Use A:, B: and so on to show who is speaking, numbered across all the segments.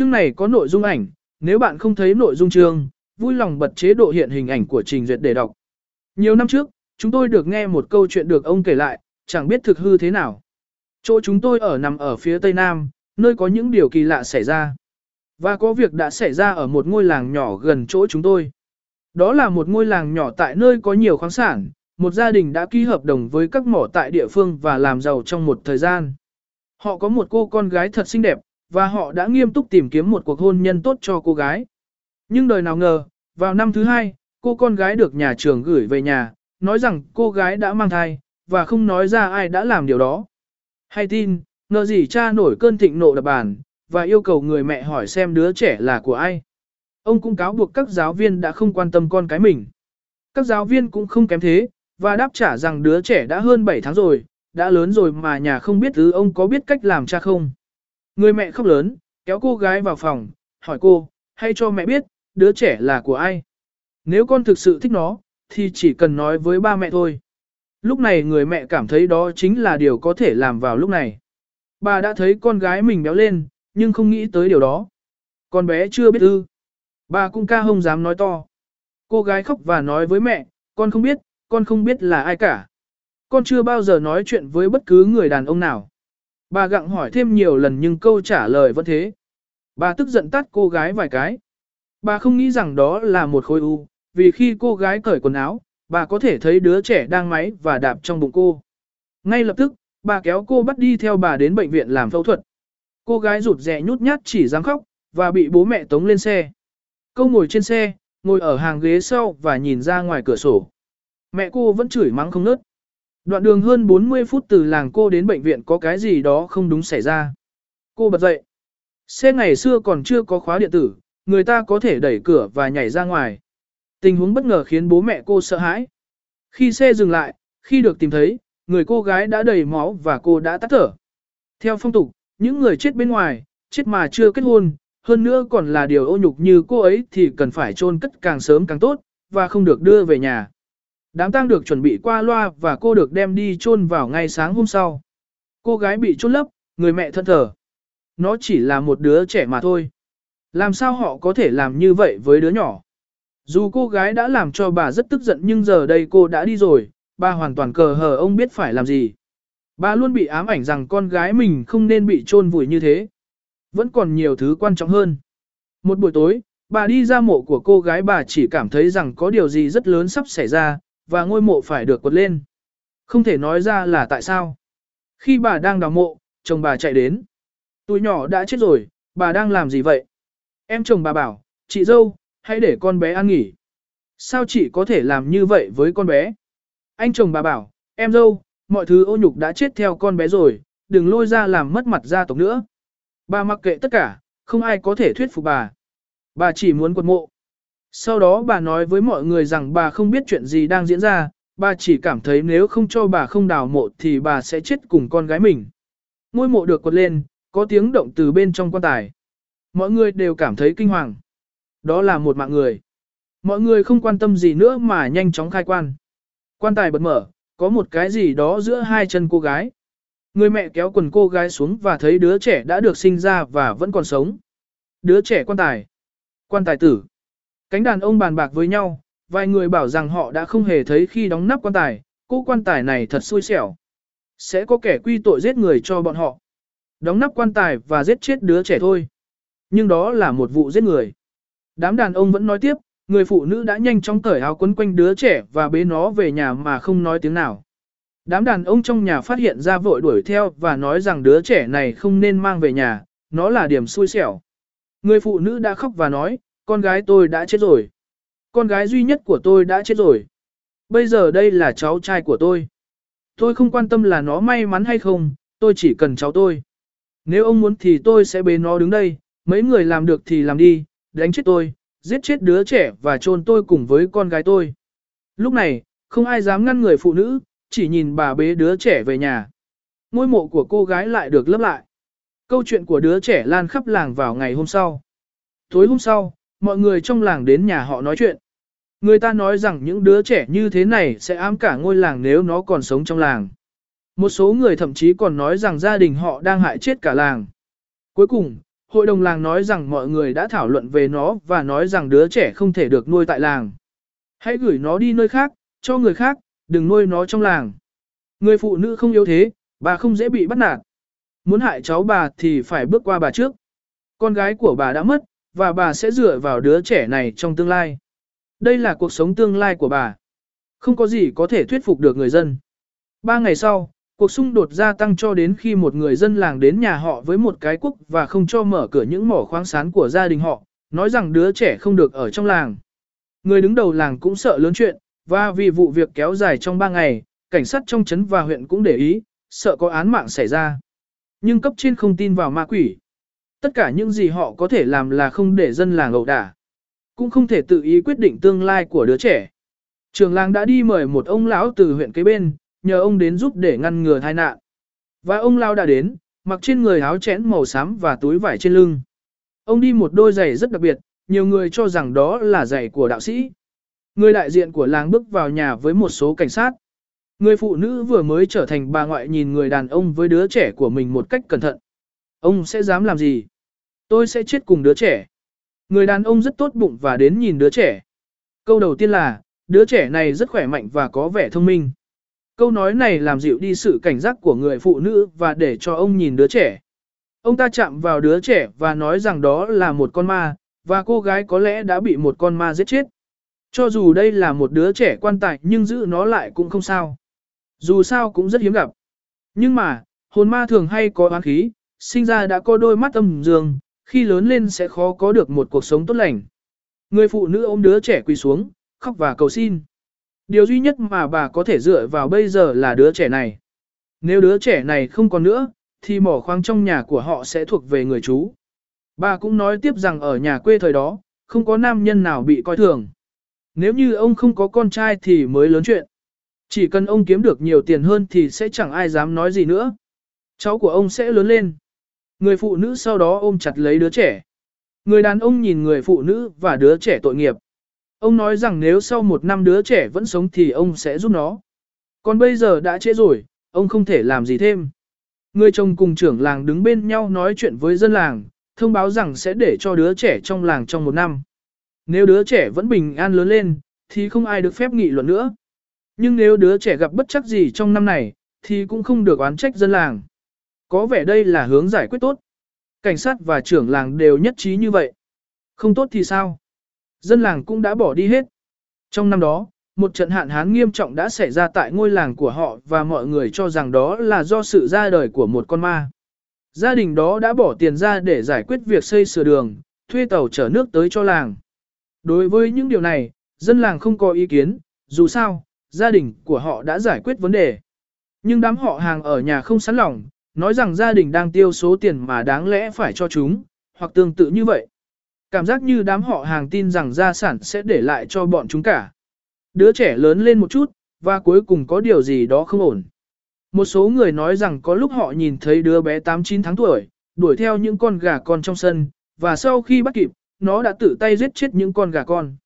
A: Chương này có nội dung ảnh, nếu bạn không thấy nội dung chương, vui lòng bật chế độ hiện hình ảnh của trình duyệt để đọc. Nhiều năm trước, chúng tôi được nghe một câu chuyện được ông kể lại, chẳng biết thực hư thế nào. Chỗ chúng tôi ở nằm ở phía tây nam, nơi có những điều kỳ lạ xảy ra. Và có việc đã xảy ra ở một ngôi làng nhỏ gần chỗ chúng tôi. Đó là một ngôi làng nhỏ tại nơi có nhiều khoáng sản, một gia đình đã ký hợp đồng với các mỏ tại địa phương và làm giàu trong một thời gian. Họ có một cô con gái thật xinh đẹp, và họ đã nghiêm túc tìm kiếm một cuộc hôn nhân tốt cho cô gái. Nhưng đời nào ngờ, vào năm thứ hai, cô con gái được nhà trường gửi về nhà, nói rằng cô gái đã mang thai, và không nói ra ai đã làm điều đó. Hay tin, ngờ gì cha nổi cơn thịnh nộ đập bàn, và yêu cầu người mẹ hỏi xem đứa trẻ là của ai. Ông cũng cáo buộc các giáo viên đã không quan tâm con cái mình. Các giáo viên cũng không kém thế, và đáp trả rằng đứa trẻ đã hơn 7 tháng rồi, đã lớn rồi mà nhà không biết thứ ông có biết cách làm cha không. Người mẹ khóc lớn, kéo cô gái vào phòng, hỏi cô, hay cho mẹ biết, đứa trẻ là của ai. Nếu con thực sự thích nó, thì chỉ cần nói với ba mẹ thôi. Lúc này người mẹ cảm thấy đó chính là điều có thể làm vào lúc này. Bà đã thấy con gái mình béo lên, nhưng không nghĩ tới điều đó. Con bé chưa biết ư. Bà cũng ca không dám nói to. Cô gái khóc và nói với mẹ, con không biết, con không biết là ai cả. Con chưa bao giờ nói chuyện với bất cứ người đàn ông nào. Bà gặng hỏi thêm nhiều lần nhưng câu trả lời vẫn thế. Bà tức giận tắt cô gái vài cái. Bà không nghĩ rằng đó là một khối u, vì khi cô gái cởi quần áo, bà có thể thấy đứa trẻ đang máy và đạp trong bụng cô. Ngay lập tức, bà kéo cô bắt đi theo bà đến bệnh viện làm phẫu thuật. Cô gái rụt rè nhút nhát chỉ dám khóc, và bị bố mẹ tống lên xe. Câu ngồi trên xe, ngồi ở hàng ghế sau và nhìn ra ngoài cửa sổ. Mẹ cô vẫn chửi mắng không nớt. Đoạn đường hơn 40 phút từ làng cô đến bệnh viện có cái gì đó không đúng xảy ra. Cô bật dậy. Xe ngày xưa còn chưa có khóa điện tử, người ta có thể đẩy cửa và nhảy ra ngoài. Tình huống bất ngờ khiến bố mẹ cô sợ hãi. Khi xe dừng lại, khi được tìm thấy, người cô gái đã đầy máu và cô đã tắt thở. Theo phong tục, những người chết bên ngoài, chết mà chưa kết hôn, hơn nữa còn là điều ô nhục như cô ấy thì cần phải chôn cất càng sớm càng tốt, và không được đưa về nhà. Đám tang được chuẩn bị qua loa và cô được đem đi chôn vào ngay sáng hôm sau. Cô gái bị chôn lấp, người mẹ thân thở. Nó chỉ là một đứa trẻ mà thôi. Làm sao họ có thể làm như vậy với đứa nhỏ? Dù cô gái đã làm cho bà rất tức giận nhưng giờ đây cô đã đi rồi, bà hoàn toàn cờ hờ ông biết phải làm gì. Bà luôn bị ám ảnh rằng con gái mình không nên bị chôn vùi như thế. Vẫn còn nhiều thứ quan trọng hơn. Một buổi tối, bà đi ra mộ của cô gái bà chỉ cảm thấy rằng có điều gì rất lớn sắp xảy ra, và ngôi mộ phải được quật lên. Không thể nói ra là tại sao. Khi bà đang đào mộ, chồng bà chạy đến. Tụi nhỏ đã chết rồi, bà đang làm gì vậy? Em chồng bà bảo, chị dâu, hãy để con bé ăn nghỉ. Sao chị có thể làm như vậy với con bé? Anh chồng bà bảo, em dâu, mọi thứ ô nhục đã chết theo con bé rồi, đừng lôi ra làm mất mặt gia tộc nữa. Bà mặc kệ tất cả, không ai có thể thuyết phục bà. Bà chỉ muốn quật mộ. Sau đó bà nói với mọi người rằng bà không biết chuyện gì đang diễn ra, bà chỉ cảm thấy nếu không cho bà không đào mộ thì bà sẽ chết cùng con gái mình. Ngôi mộ được quật lên, có tiếng động từ bên trong quan tài. Mọi người đều cảm thấy kinh hoàng. Đó là một mạng người. Mọi người không quan tâm gì nữa mà nhanh chóng khai quan. Quan tài bật mở, có một cái gì đó giữa hai chân cô gái. Người mẹ kéo quần cô gái xuống và thấy đứa trẻ đã được sinh ra và vẫn còn sống. Đứa trẻ quan tài. Quan tài tử. Cánh đàn ông bàn bạc với nhau, vài người bảo rằng họ đã không hề thấy khi đóng nắp quan tài, cô quan tài này thật xui xẻo. Sẽ có kẻ quy tội giết người cho bọn họ. Đóng nắp quan tài và giết chết đứa trẻ thôi. Nhưng đó là một vụ giết người. Đám đàn ông vẫn nói tiếp, người phụ nữ đã nhanh chóng cởi áo quấn quanh đứa trẻ và bế nó về nhà mà không nói tiếng nào. Đám đàn ông trong nhà phát hiện ra vội đuổi theo và nói rằng đứa trẻ này không nên mang về nhà, nó là điểm xui xẻo. Người phụ nữ đã khóc và nói, con gái tôi đã chết rồi. Con gái duy nhất của tôi đã chết rồi. Bây giờ đây là cháu trai của tôi. Tôi không quan tâm là nó may mắn hay không, tôi chỉ cần cháu tôi. Nếu ông muốn thì tôi sẽ bế nó đứng đây, mấy người làm được thì làm đi, đánh chết tôi, giết chết đứa trẻ và chôn tôi cùng với con gái tôi. Lúc này, không ai dám ngăn người phụ nữ, chỉ nhìn bà bế đứa trẻ về nhà. Ngôi mộ của cô gái lại được lấp lại. Câu chuyện của đứa trẻ lan khắp làng vào ngày hôm sau. Tối hôm sau, mọi người trong làng đến nhà họ nói chuyện. Người ta nói rằng những đứa trẻ như thế này sẽ ám cả ngôi làng nếu nó còn sống trong làng. Một số người thậm chí còn nói rằng gia đình họ đang hại chết cả làng. Cuối cùng, hội đồng làng nói rằng mọi người đã thảo luận về nó và nói rằng đứa trẻ không thể được nuôi tại làng. Hãy gửi nó đi nơi khác, cho người khác, đừng nuôi nó trong làng. Người phụ nữ không yếu thế, bà không dễ bị bắt nạt. Muốn hại cháu bà thì phải bước qua bà trước. Con gái của bà đã mất, và bà sẽ dựa vào đứa trẻ này trong tương lai. Đây là cuộc sống tương lai của bà. Không có gì có thể thuyết phục được người dân. Ba ngày sau, cuộc xung đột gia tăng cho đến khi một người dân làng đến nhà họ với một cái quốc và không cho mở cửa những mỏ khoáng sán của gia đình họ, nói rằng đứa trẻ không được ở trong làng. Người đứng đầu làng cũng sợ lớn chuyện, và vì vụ việc kéo dài trong ba ngày, cảnh sát trong trấn và huyện cũng để ý, sợ có án mạng xảy ra. Nhưng cấp trên không tin vào ma quỷ. Tất cả những gì họ có thể làm là không để dân làng ẩu đả. Cũng không thể tự ý quyết định tương lai của đứa trẻ. Trường làng đã đi mời một ông lão từ huyện kế bên, nhờ ông đến giúp để ngăn ngừa tai nạn. Và ông lão đã đến, mặc trên người áo chén màu xám và túi vải trên lưng. Ông đi một đôi giày rất đặc biệt, nhiều người cho rằng đó là giày của đạo sĩ. Người đại diện của làng bước vào nhà với một số cảnh sát. Người phụ nữ vừa mới trở thành bà ngoại nhìn người đàn ông với đứa trẻ của mình một cách cẩn thận. Ông sẽ dám làm gì? Tôi sẽ chết cùng đứa trẻ. Người đàn ông rất tốt bụng và đến nhìn đứa trẻ. Câu đầu tiên là, đứa trẻ này rất khỏe mạnh và có vẻ thông minh. Câu nói này làm dịu đi sự cảnh giác của người phụ nữ và để cho ông nhìn đứa trẻ. Ông ta chạm vào đứa trẻ và nói rằng đó là một con ma, và cô gái có lẽ đã bị một con ma giết chết. Cho dù đây là một đứa trẻ quan tài nhưng giữ nó lại cũng không sao. Dù sao cũng rất hiếm gặp. Nhưng mà, hồn ma thường hay có oán khí, sinh ra đã có đôi mắt âm dương, khi lớn lên sẽ khó có được một cuộc sống tốt lành. Người phụ nữ ôm đứa trẻ quỳ xuống, khóc và cầu xin. Điều duy nhất mà bà có thể dựa vào bây giờ là đứa trẻ này. Nếu đứa trẻ này không còn nữa, thì mỏ khoáng trong nhà của họ sẽ thuộc về người chú. Bà cũng nói tiếp rằng ở nhà quê thời đó, không có nam nhân nào bị coi thường. Nếu như ông không có con trai thì mới lớn chuyện. Chỉ cần ông kiếm được nhiều tiền hơn thì sẽ chẳng ai dám nói gì nữa. Cháu của ông sẽ lớn lên. Người phụ nữ sau đó ôm chặt lấy đứa trẻ. Người đàn ông nhìn người phụ nữ và đứa trẻ tội nghiệp. Ông nói rằng nếu sau một năm đứa trẻ vẫn sống thì ông sẽ giúp nó. Còn bây giờ đã trễ rồi, ông không thể làm gì thêm. Người chồng cùng trưởng làng đứng bên nhau nói chuyện với dân làng, thông báo rằng sẽ để cho đứa trẻ trong làng trong một năm. Nếu đứa trẻ vẫn bình an lớn lên, thì không ai được phép nghị luận nữa. Nhưng nếu đứa trẻ gặp bất chắc gì trong năm này, thì cũng không được oán trách dân làng. Có vẻ đây là hướng giải quyết tốt. Cảnh sát và trưởng làng đều nhất trí như vậy. Không tốt thì sao? Dân làng cũng đã bỏ đi hết. Trong năm đó, một trận hạn hán nghiêm trọng đã xảy ra tại ngôi làng của họ và mọi người cho rằng đó là do sự ra đời của một con ma. Gia đình đó đã bỏ tiền ra để giải quyết việc xây sửa đường, thuê tàu chở nước tới cho làng. Đối với những điều này, dân làng không có ý kiến, dù sao, gia đình của họ đã giải quyết vấn đề. Nhưng đám họ hàng ở nhà không sẵn lòng, nói rằng gia đình đang tiêu số tiền mà đáng lẽ phải cho chúng, hoặc tương tự như vậy. Cảm giác như đám họ hàng tin rằng gia sản sẽ để lại cho bọn chúng cả. Đứa trẻ lớn lên một chút, và cuối cùng có điều gì đó không ổn. Một số người nói rằng có lúc họ nhìn thấy đứa bé 8-9 tháng tuổi, đuổi theo những con gà con trong sân, và sau khi bắt kịp, nó đã tự tay giết chết những con gà con.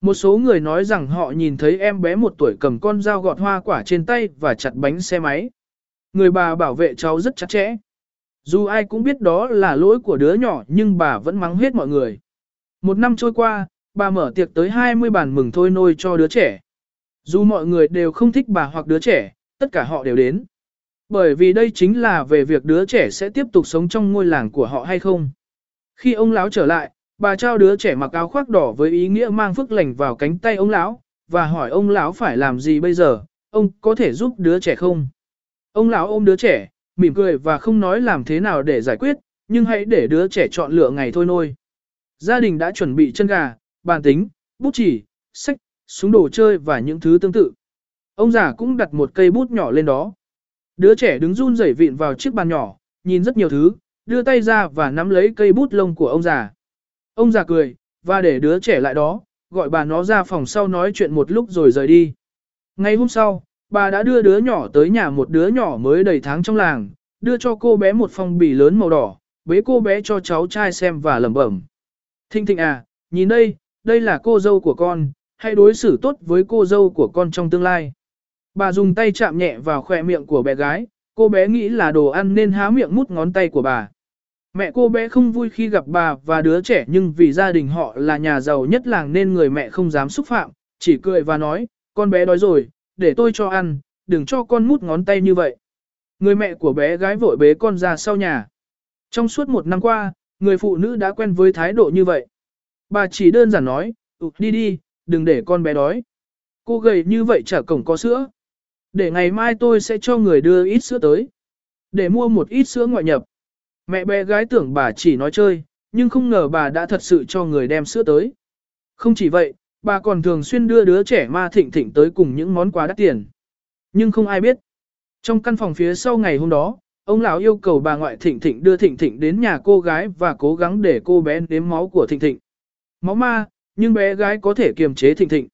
A: Một số người nói rằng họ nhìn thấy em bé một tuổi cầm con dao gọt hoa quả trên tay và chặt bánh xe máy. Người bà bảo vệ cháu rất chặt chẽ. Dù ai cũng biết đó là lỗi của đứa nhỏ nhưng bà vẫn mắng hết mọi người. Một năm trôi qua, bà mở tiệc tới 20 bàn mừng thôi nôi cho đứa trẻ. Dù mọi người đều không thích bà hoặc đứa trẻ, tất cả họ đều đến. Bởi vì đây chính là về việc đứa trẻ sẽ tiếp tục sống trong ngôi làng của họ hay không. Khi ông lão trở lại, bà trao đứa trẻ mặc áo khoác đỏ với ý nghĩa mang phước lành vào cánh tay ông lão và hỏi ông lão phải làm gì bây giờ, ông có thể giúp đứa trẻ không? Ông lão ôm đứa trẻ, mỉm cười và không nói làm thế nào để giải quyết, nhưng hãy để đứa trẻ chọn lựa ngày thôi nôi. Gia đình đã chuẩn bị chân gà, bàn tính, bút chỉ, sách, súng đồ chơi và những thứ tương tự. Ông già cũng đặt một cây bút nhỏ lên đó. Đứa trẻ đứng run rẩy vịn vào chiếc bàn nhỏ, nhìn rất nhiều thứ, đưa tay ra và nắm lấy cây bút lông của ông già. Ông già cười, và để đứa trẻ lại đó, gọi bà nó ra phòng sau nói chuyện một lúc rồi rời đi. Ngày hôm sau, bà đã đưa đứa nhỏ tới nhà một đứa nhỏ mới đầy tháng trong làng, đưa cho cô bé một phong bì lớn màu đỏ, bế cô bé cho cháu trai xem và lẩm bẩm. Thinh thinh à, nhìn đây, đây là cô dâu của con, hãy đối xử tốt với cô dâu của con trong tương lai. Bà dùng tay chạm nhẹ vào khỏe miệng của bé gái, cô bé nghĩ là đồ ăn nên há miệng mút ngón tay của bà. Mẹ cô bé không vui khi gặp bà và đứa trẻ nhưng vì gia đình họ là nhà giàu nhất làng nên người mẹ không dám xúc phạm, chỉ cười và nói, con bé đói rồi, để tôi cho ăn, đừng cho con mút ngón tay như vậy. Người mẹ của bé gái vội bế con ra sau nhà. Trong suốt một năm qua, người phụ nữ đã quen với thái độ như vậy. Bà chỉ đơn giản nói, ừ, đi đi, đừng để con bé đói. Cô gầy như vậy chả cổng có sữa. Để ngày mai tôi sẽ cho người đưa ít sữa tới. Để mua một ít sữa ngoại nhập. Mẹ bé gái tưởng bà chỉ nói chơi, nhưng không ngờ bà đã thật sự cho người đem sữa tới. Không chỉ vậy, bà còn thường xuyên đưa đứa trẻ ma thịnh thịnh tới cùng những món quà đắt tiền. Nhưng không ai biết. Trong căn phòng phía sau ngày hôm đó, ông lão yêu cầu bà ngoại thịnh thịnh đưa thịnh thịnh đến nhà cô gái và cố gắng để cô bé nếm máu của thịnh thịnh. Máu ma, nhưng bé gái có thể kiềm chế thịnh thịnh.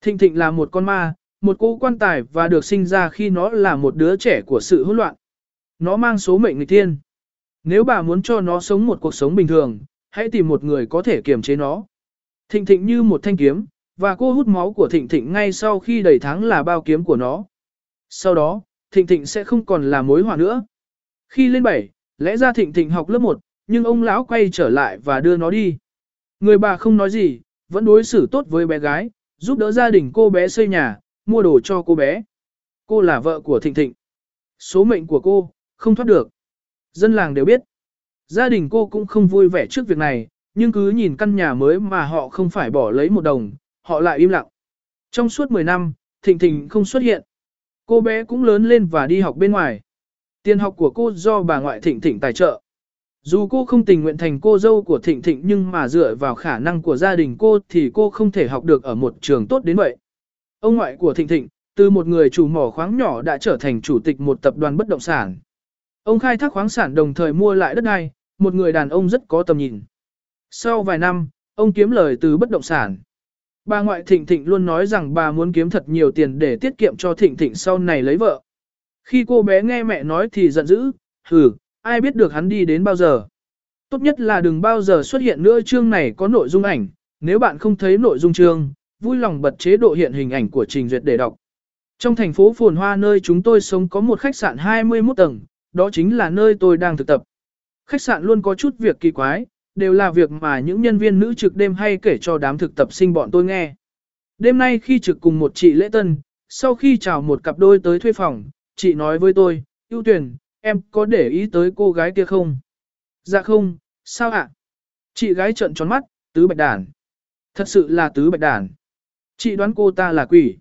A: Thịnh thịnh là một con ma, một cô quan tài và được sinh ra khi nó là một đứa trẻ của sự hỗn loạn. Nó mang số mệnh người thiên Nếu bà muốn cho nó sống một cuộc sống bình thường, hãy tìm một người có thể kiềm chế nó. Thịnh thịnh như một thanh kiếm, và cô hút máu của thịnh thịnh ngay sau khi đầy tháng là bao kiếm của nó. Sau đó, thịnh thịnh sẽ không còn là mối họa nữa. Khi lên 7, lẽ ra thịnh thịnh học lớp 1, nhưng ông lão quay trở lại và đưa nó đi. Người bà không nói gì, vẫn đối xử tốt với bé gái, giúp đỡ gia đình cô bé xây nhà, mua đồ cho cô bé. Cô là vợ của Thịnh Thịnh. Số mệnh của cô, không thoát được. Dân làng đều biết. Gia đình cô cũng không vui vẻ trước việc này, nhưng cứ nhìn căn nhà mới mà họ không phải bỏ lấy một đồng, họ lại im lặng. Trong suốt 10 năm, Thịnh Thịnh không xuất hiện. Cô bé cũng lớn lên và đi học bên ngoài. Tiền học của cô do bà ngoại Thịnh Thịnh tài trợ. Dù cô không tình nguyện thành cô dâu của Thịnh Thịnh nhưng mà dựa vào khả năng của gia đình cô thì cô không thể học được ở một trường tốt đến vậy. Ông ngoại của Thịnh Thịnh, từ một người chủ mỏ khoáng nhỏ đã trở thành chủ tịch một tập đoàn bất động sản. Ông khai thác khoáng sản đồng thời mua lại đất đai, một người đàn ông rất có tầm nhìn. Sau vài năm, ông kiếm lời từ bất động sản. Bà ngoại Thịnh Thịnh luôn nói rằng bà muốn kiếm thật nhiều tiền để tiết kiệm cho Thịnh Thịnh sau này lấy vợ. Khi cô bé nghe mẹ nói thì giận dữ, hừ, ai biết được hắn đi đến bao giờ. Tốt nhất là đừng bao giờ xuất hiện nữa chương này có nội dung ảnh, nếu bạn không thấy nội dung chương, vui lòng bật chế độ hiện hình ảnh của trình duyệt để đọc. Trong thành phố Phồn Hoa nơi chúng tôi sống có một khách sạn 21 tầng, đó chính là nơi tôi đang thực tập. Khách sạn luôn có chút việc kỳ quái, đều là việc mà những nhân viên nữ trực đêm hay kể cho đám thực tập sinh bọn tôi nghe. Đêm nay khi trực cùng một chị lễ tân, sau khi chào một cặp đôi tới thuê phòng, chị nói với tôi, ưu tuyển, em có để ý tới cô gái kia không? Dạ không, sao ạ? Chị gái trợn tròn mắt, tứ bạch đàn. Thật sự là tứ bạch đàn. Chị đoán cô ta là quỷ.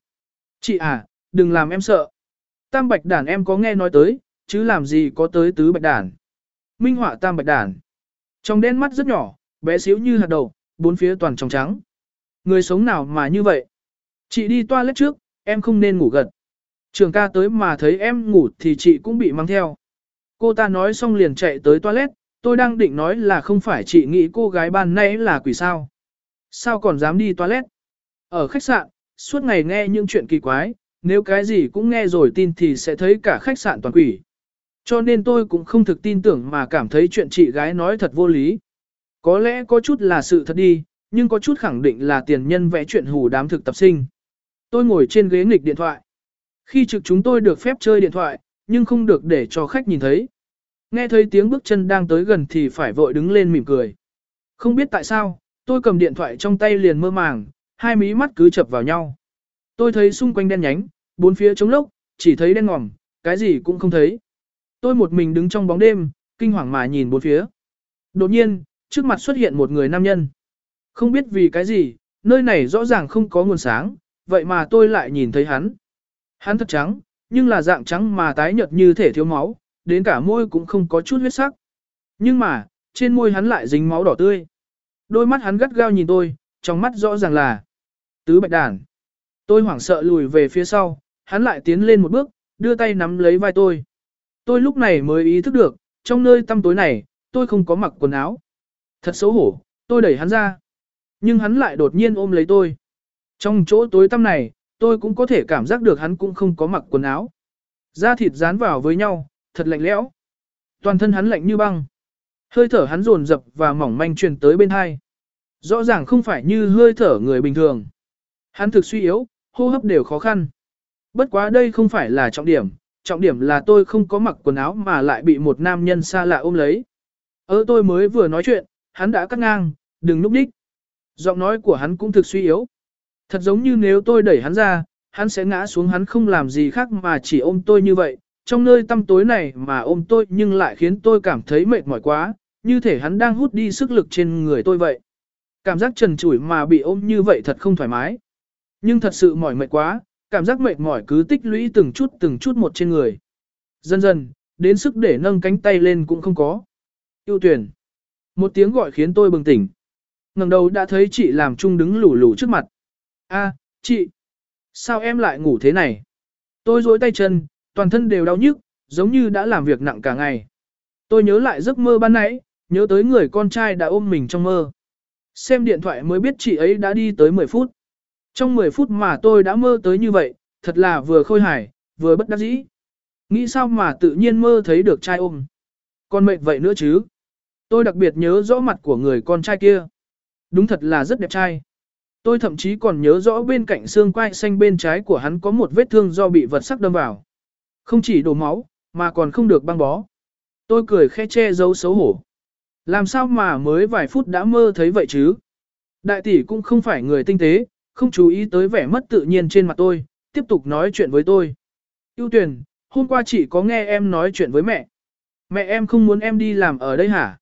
A: Chị à, đừng làm em sợ. Tam bạch đàn em có nghe nói tới, chứ làm gì có tới tứ bạch đàn. Minh họa tam bạch đàn. Trong đen mắt rất nhỏ, bé xíu như hạt đầu, bốn phía toàn trong trắng. Người sống nào mà như vậy? Chị đi toilet trước, em không nên ngủ gật. Trường ca tới mà thấy em ngủ thì chị cũng bị mang theo. Cô ta nói xong liền chạy tới toilet, tôi đang định nói là không phải chị nghĩ cô gái ban nãy là quỷ sao. Sao còn dám đi toilet? Ở khách sạn, suốt ngày nghe những chuyện kỳ quái, nếu cái gì cũng nghe rồi tin thì sẽ thấy cả khách sạn toàn quỷ. Cho nên tôi cũng không thực tin tưởng mà cảm thấy chuyện chị gái nói thật vô lý. Có lẽ có chút là sự thật đi, nhưng có chút khẳng định là tiền nhân vẽ chuyện hù đám thực tập sinh. Tôi ngồi trên ghế nghịch điện thoại. Khi trực chúng tôi được phép chơi điện thoại, nhưng không được để cho khách nhìn thấy. Nghe thấy tiếng bước chân đang tới gần thì phải vội đứng lên mỉm cười. Không biết tại sao, tôi cầm điện thoại trong tay liền mơ màng, hai mí mắt cứ chập vào nhau. Tôi thấy xung quanh đen nhánh, bốn phía trống lốc, chỉ thấy đen ngòm, cái gì cũng không thấy. Tôi một mình đứng trong bóng đêm, kinh hoàng mà nhìn bốn phía. Đột nhiên, trước mặt xuất hiện một người nam nhân. Không biết vì cái gì, nơi này rõ ràng không có nguồn sáng, vậy mà tôi lại nhìn thấy hắn. Hắn thật trắng, nhưng là dạng trắng mà tái nhợt như thể thiếu máu, đến cả môi cũng không có chút huyết sắc. Nhưng mà, trên môi hắn lại dính máu đỏ tươi. Đôi mắt hắn gắt gao nhìn tôi, trong mắt rõ ràng là tứ bạch đàn. Tôi hoảng sợ lùi về phía sau, hắn lại tiến lên một bước, đưa tay nắm lấy vai tôi. Tôi lúc này mới ý thức được, trong nơi tăm tối này, tôi không có mặc quần áo. Thật xấu hổ, tôi đẩy hắn ra. Nhưng hắn lại đột nhiên ôm lấy tôi. Trong chỗ tối tăm này, tôi cũng có thể cảm giác được hắn cũng không có mặc quần áo. Da thịt dán vào với nhau, thật lạnh lẽo. Toàn thân hắn lạnh như băng. Hơi thở hắn rồn rập và mỏng manh truyền tới bên hai. Rõ ràng không phải như hơi thở người bình thường. Hắn thực suy yếu, hô hấp đều khó khăn. Bất quá đây không phải là trọng điểm, trọng điểm là tôi không có mặc quần áo mà lại bị một nam nhân xa lạ ôm lấy. Ơ tôi mới vừa nói chuyện, hắn đã cắt ngang, đừng núp đích. Giọng nói của hắn cũng thực suy yếu. Thật giống như nếu tôi đẩy hắn ra, hắn sẽ ngã xuống hắn không làm gì khác mà chỉ ôm tôi như vậy. Trong nơi tăm tối này mà ôm tôi nhưng lại khiến tôi cảm thấy mệt mỏi quá, như thể hắn đang hút đi sức lực trên người tôi vậy. Cảm giác trần trụi mà bị ôm như vậy thật không thoải mái. Nhưng thật sự mỏi mệt quá, cảm giác mệt mỏi cứ tích lũy từng chút từng chút một trên người. Dần dần, đến sức để nâng cánh tay lên cũng không có. Yêu tuyển. Một tiếng gọi khiến tôi bừng tỉnh. ngẩng đầu đã thấy chị làm chung đứng lù lù trước mặt. a chị. Sao em lại ngủ thế này? Tôi dối tay chân, toàn thân đều đau nhức, giống như đã làm việc nặng cả ngày. Tôi nhớ lại giấc mơ ban nãy, nhớ tới người con trai đã ôm mình trong mơ. Xem điện thoại mới biết chị ấy đã đi tới 10 phút. Trong 10 phút mà tôi đã mơ tới như vậy, thật là vừa khôi hài, vừa bất đắc dĩ. Nghĩ sao mà tự nhiên mơ thấy được trai ôm. Còn mệt vậy nữa chứ. Tôi đặc biệt nhớ rõ mặt của người con trai kia. Đúng thật là rất đẹp trai. Tôi thậm chí còn nhớ rõ bên cạnh xương quai xanh bên trái của hắn có một vết thương do bị vật sắc đâm vào. Không chỉ đổ máu, mà còn không được băng bó. Tôi cười khẽ che giấu xấu hổ. Làm sao mà mới vài phút đã mơ thấy vậy chứ? Đại tỷ cũng không phải người tinh tế, không chú ý tới vẻ mất tự nhiên trên mặt tôi, tiếp tục nói chuyện với tôi. Yêu tuyển, hôm qua chị có nghe em nói chuyện với mẹ. Mẹ em không muốn em đi làm ở đây hả?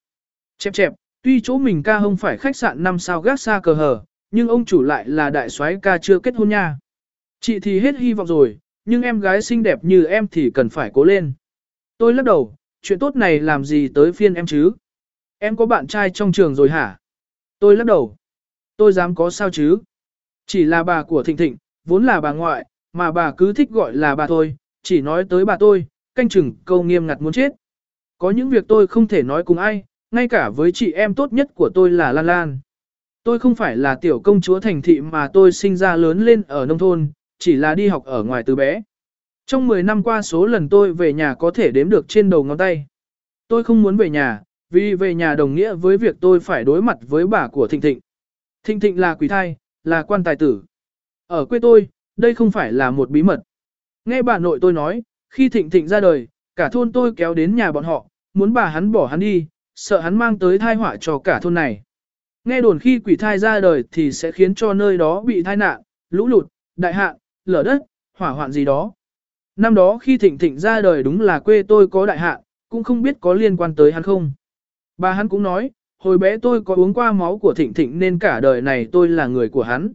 A: Chẹp chẹp, tuy chỗ mình ca không phải khách sạn 5 sao gác xa cờ hờ, nhưng ông chủ lại là đại soái ca chưa kết hôn nha. Chị thì hết hy vọng rồi, nhưng em gái xinh đẹp như em thì cần phải cố lên. Tôi lắc đầu, chuyện tốt này làm gì tới phiên em chứ? Em có bạn trai trong trường rồi hả? Tôi lắc đầu. Tôi dám có sao chứ? Chỉ là bà của Thịnh Thịnh, vốn là bà ngoại, mà bà cứ thích gọi là bà thôi, chỉ nói tới bà tôi, canh chừng câu nghiêm ngặt muốn chết. Có những việc tôi không thể nói cùng ai, ngay cả với chị em tốt nhất của tôi là Lan Lan. Tôi không phải là tiểu công chúa thành thị mà tôi sinh ra lớn lên ở nông thôn, chỉ là đi học ở ngoài từ bé. Trong 10 năm qua số lần tôi về nhà có thể đếm được trên đầu ngón tay. Tôi không muốn về nhà, vì về nhà đồng nghĩa với việc tôi phải đối mặt với bà của Thịnh Thịnh. Thịnh Thịnh là quỷ thai, là quan tài tử. Ở quê tôi, đây không phải là một bí mật. Nghe bà nội tôi nói, khi Thịnh Thịnh ra đời, cả thôn tôi kéo đến nhà bọn họ, muốn bà hắn bỏ hắn đi, sợ hắn mang tới thai họa cho cả thôn này. Nghe đồn khi quỷ thai ra đời thì sẽ khiến cho nơi đó bị thai nạn, lũ lụt, đại hạn, lở đất, hỏa hoạn gì đó. Năm đó khi Thịnh Thịnh ra đời đúng là quê tôi có đại hạn, cũng không biết có liên quan tới hắn không. Bà hắn cũng nói, hồi bé tôi có uống qua máu của Thịnh Thịnh nên cả đời này tôi là người của hắn.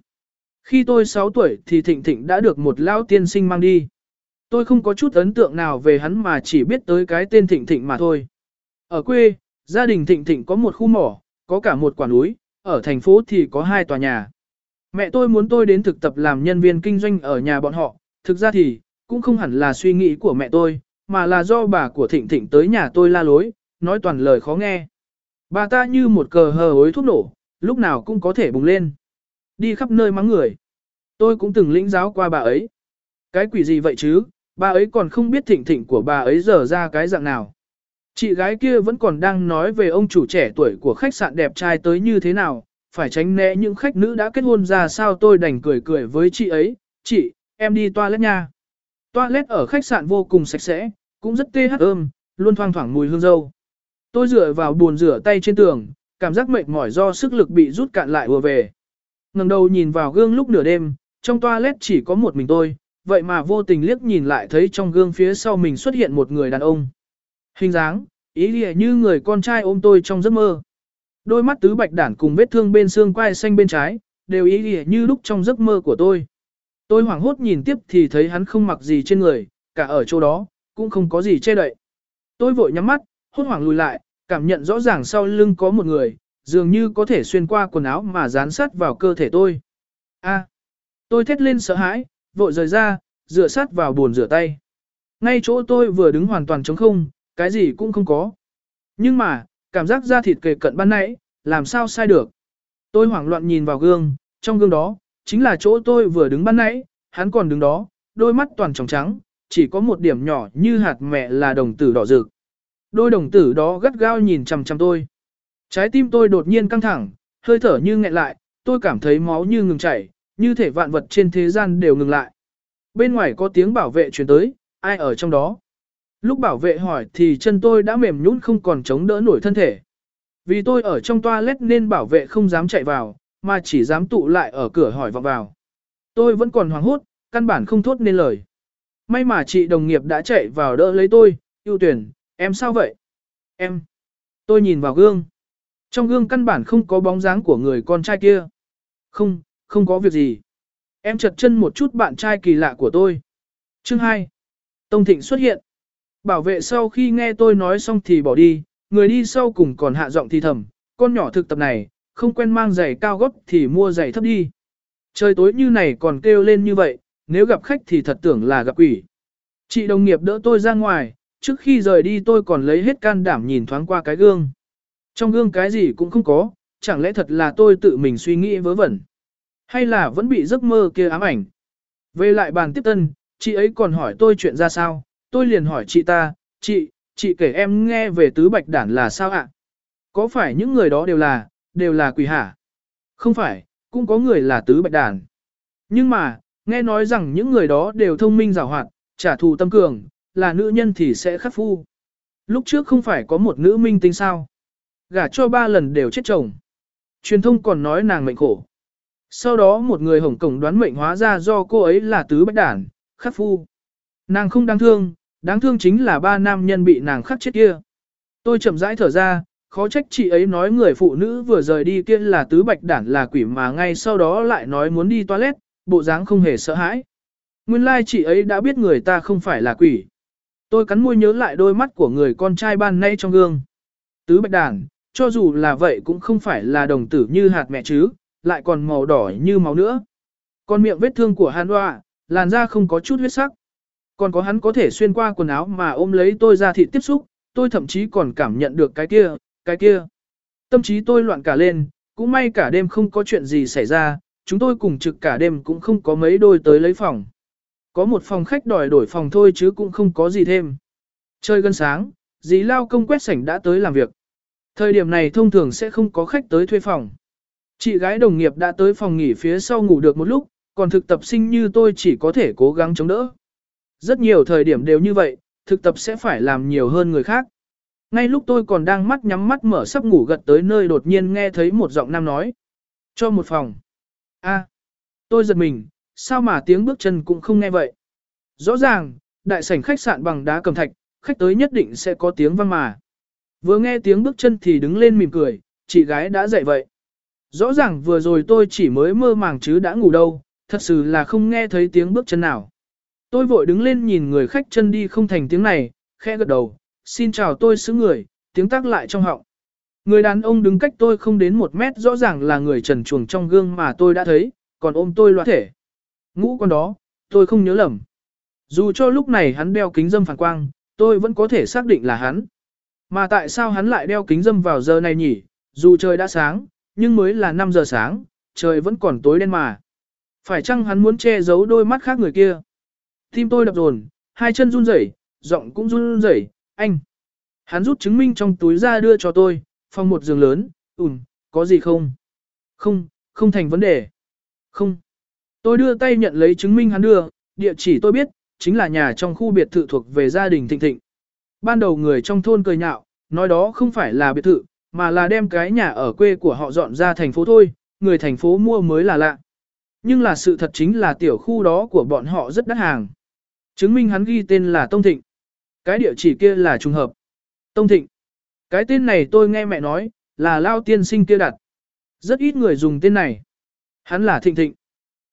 A: Khi tôi 6 tuổi thì Thịnh Thịnh đã được một lão tiên sinh mang đi. Tôi không có chút ấn tượng nào về hắn mà chỉ biết tới cái tên Thịnh Thịnh mà thôi. Ở quê, gia đình Thịnh Thịnh có một khu mỏ, có cả một quả núi, ở thành phố thì có hai tòa nhà. Mẹ tôi muốn tôi đến thực tập làm nhân viên kinh doanh ở nhà bọn họ, thực ra thì, cũng không hẳn là suy nghĩ của mẹ tôi, mà là do bà của Thịnh Thịnh tới nhà tôi la lối, nói toàn lời khó nghe. Bà ta như một cờ hờ hối thuốc nổ, lúc nào cũng có thể bùng lên. Đi khắp nơi mắng người. Tôi cũng từng lĩnh giáo qua bà ấy. Cái quỷ gì vậy chứ, bà ấy còn không biết thịnh thịnh của bà ấy giờ ra cái dạng nào. Chị gái kia vẫn còn đang nói về ông chủ trẻ tuổi của khách sạn đẹp trai tới như thế nào, phải tránh né những khách nữ đã kết hôn ra sao tôi đành cười cười với chị ấy. Chị, em đi toilet nha. Toilet ở khách sạn vô cùng sạch sẽ, cũng rất tê hát ơm, luôn thoang thoảng mùi hương dâu. Tôi dựa vào bồn rửa tay trên tường, cảm giác mệt mỏi do sức lực bị rút cạn lại vừa về. ngẩng đầu nhìn vào gương lúc nửa đêm, trong toilet chỉ có một mình tôi, vậy mà vô tình liếc nhìn lại thấy trong gương phía sau mình xuất hiện một người đàn ông. Hình dáng, ý nghĩa như người con trai ôm tôi trong giấc mơ. Đôi mắt tứ bạch đản cùng vết thương bên xương quai xanh bên trái, đều ý nghĩa như lúc trong giấc mơ của tôi. Tôi hoảng hốt nhìn tiếp thì thấy hắn không mặc gì trên người, cả ở chỗ đó, cũng không có gì che đậy. Tôi vội nhắm mắt, hốt hoảng lùi lại, cảm nhận rõ ràng sau lưng có một người, dường như có thể xuyên qua quần áo mà dán sát vào cơ thể tôi. A, tôi thét lên sợ hãi, vội rời ra, dựa sát vào bồn rửa tay. Ngay chỗ tôi vừa đứng hoàn toàn trống không, cái gì cũng không có. Nhưng mà, cảm giác da thịt kề cận ban nãy, làm sao sai được. Tôi hoảng loạn nhìn vào gương, trong gương đó, chính là chỗ tôi vừa đứng ban nãy, hắn còn đứng đó, đôi mắt toàn tròng trắng, chỉ có một điểm nhỏ như hạt mẹ là đồng tử đỏ rực. Đôi đồng tử đó gắt gao nhìn chằm chằm tôi. Trái tim tôi đột nhiên căng thẳng, hơi thở như nghẹn lại, tôi cảm thấy máu như ngừng chảy, như thể vạn vật trên thế gian đều ngừng lại. Bên ngoài có tiếng bảo vệ truyền tới, ai ở trong đó? Lúc bảo vệ hỏi thì chân tôi đã mềm nhũn không còn chống đỡ nổi thân thể. Vì tôi ở trong toilet nên bảo vệ không dám chạy vào, mà chỉ dám tụ lại ở cửa hỏi vọng vào. Tôi vẫn còn hoảng hốt, căn bản không thốt nên lời. May mà chị đồng nghiệp đã chạy vào đỡ lấy tôi, ưu tuyển, em sao vậy? Em. Tôi nhìn vào gương. Trong gương căn bản không có bóng dáng của người con trai kia. Không, không có việc gì. Em chật chân một chút bạn trai kỳ lạ của tôi. Chương 2. Tông Thịnh xuất hiện. Bảo vệ sau khi nghe tôi nói xong thì bỏ đi, người đi sau cùng còn hạ giọng thì thầm, con nhỏ thực tập này, không quen mang giày cao gót thì mua giày thấp đi. Trời tối như này còn kêu lên như vậy, nếu gặp khách thì thật tưởng là gặp quỷ. Chị đồng nghiệp đỡ tôi ra ngoài, trước khi rời đi tôi còn lấy hết can đảm nhìn thoáng qua cái gương. Trong gương cái gì cũng không có, chẳng lẽ thật là tôi tự mình suy nghĩ vớ vẩn. Hay là vẫn bị giấc mơ kia ám ảnh. Về lại bàn tiếp tân, chị ấy còn hỏi tôi chuyện ra sao, tôi liền hỏi chị ta, chị, chị kể em nghe về tứ bạch đản là sao ạ? Có phải những người đó đều là, đều là quỷ hả? Không phải, cũng có người là tứ bạch đản. Nhưng mà, nghe nói rằng những người đó đều thông minh giàu hoạt, trả thù tâm cường, là nữ nhân thì sẽ khắc phu. Lúc trước không phải có một nữ minh tinh sao? Gả cho ba lần đều chết chồng. Truyền thông còn nói nàng mệnh khổ. Sau đó một người Hồng Cổng đoán mệnh hóa ra do cô ấy là tứ bách đản, khắc phu. Nàng không đáng thương, đáng thương chính là ba nam nhân bị nàng khắc chết kia. Tôi chậm rãi thở ra, khó trách chị ấy nói người phụ nữ vừa rời đi kia là tứ bạch đản là quỷ mà ngay sau đó lại nói muốn đi toilet, bộ dáng không hề sợ hãi. Nguyên lai like chị ấy đã biết người ta không phải là quỷ. Tôi cắn môi nhớ lại đôi mắt của người con trai ban nay trong gương. Tứ bạch đản, cho dù là vậy cũng không phải là đồng tử như hạt mẹ chứ, lại còn màu đỏ như máu nữa. Còn miệng vết thương của hắn hoa, làn da không có chút huyết sắc. Còn có hắn có thể xuyên qua quần áo mà ôm lấy tôi ra thịt tiếp xúc, tôi thậm chí còn cảm nhận được cái kia, cái kia. Tâm trí tôi loạn cả lên, cũng may cả đêm không có chuyện gì xảy ra, chúng tôi cùng trực cả đêm cũng không có mấy đôi tới lấy phòng. Có một phòng khách đòi đổi phòng thôi chứ cũng không có gì thêm. Chơi gần sáng, dì lao công quét sảnh đã tới làm việc. Thời điểm này thông thường sẽ không có khách tới thuê phòng. Chị gái đồng nghiệp đã tới phòng nghỉ phía sau ngủ được một lúc, còn thực tập sinh như tôi chỉ có thể cố gắng chống đỡ. Rất nhiều thời điểm đều như vậy, thực tập sẽ phải làm nhiều hơn người khác. Ngay lúc tôi còn đang mắt nhắm mắt mở sắp ngủ gật tới nơi đột nhiên nghe thấy một giọng nam nói. Cho một phòng. a tôi giật mình, sao mà tiếng bước chân cũng không nghe vậy. Rõ ràng, đại sảnh khách sạn bằng đá cầm thạch, khách tới nhất định sẽ có tiếng vang mà. Vừa nghe tiếng bước chân thì đứng lên mỉm cười, chị gái đã dậy vậy. Rõ ràng vừa rồi tôi chỉ mới mơ màng chứ đã ngủ đâu, thật sự là không nghe thấy tiếng bước chân nào. Tôi vội đứng lên nhìn người khách chân đi không thành tiếng này, khẽ gật đầu, xin chào tôi xứ người, tiếng tác lại trong họng. Người đàn ông đứng cách tôi không đến một mét rõ ràng là người trần chuồng trong gương mà tôi đã thấy, còn ôm tôi loạt thể. Ngũ con đó, tôi không nhớ lầm. Dù cho lúc này hắn đeo kính dâm phản quang, tôi vẫn có thể xác định là hắn. Mà tại sao hắn lại đeo kính dâm vào giờ này nhỉ, dù trời đã sáng, nhưng mới là 5 giờ sáng, trời vẫn còn tối đen mà. Phải chăng hắn muốn che giấu đôi mắt khác người kia? Tim tôi đập rồn, hai chân run rẩy, giọng cũng run rẩy, anh. Hắn rút chứng minh trong túi ra đưa cho tôi, phòng một giường lớn, ùm, có gì không? Không, không thành vấn đề. Không. Tôi đưa tay nhận lấy chứng minh hắn đưa, địa chỉ tôi biết, chính là nhà trong khu biệt thự thuộc về gia đình Thịnh Thịnh. Ban đầu người trong thôn cười nhạo, nói đó không phải là biệt thự, mà là đem cái nhà ở quê của họ dọn ra thành phố thôi, người thành phố mua mới là lạ. Nhưng là sự thật chính là tiểu khu đó của bọn họ rất đắt hàng. Chứng minh hắn ghi tên là Tông Thịnh. Cái địa chỉ kia là trùng hợp. Tông Thịnh. Cái tên này tôi nghe mẹ nói, là Lao Tiên Sinh kia đặt. Rất ít người dùng tên này. Hắn là Thịnh Thịnh.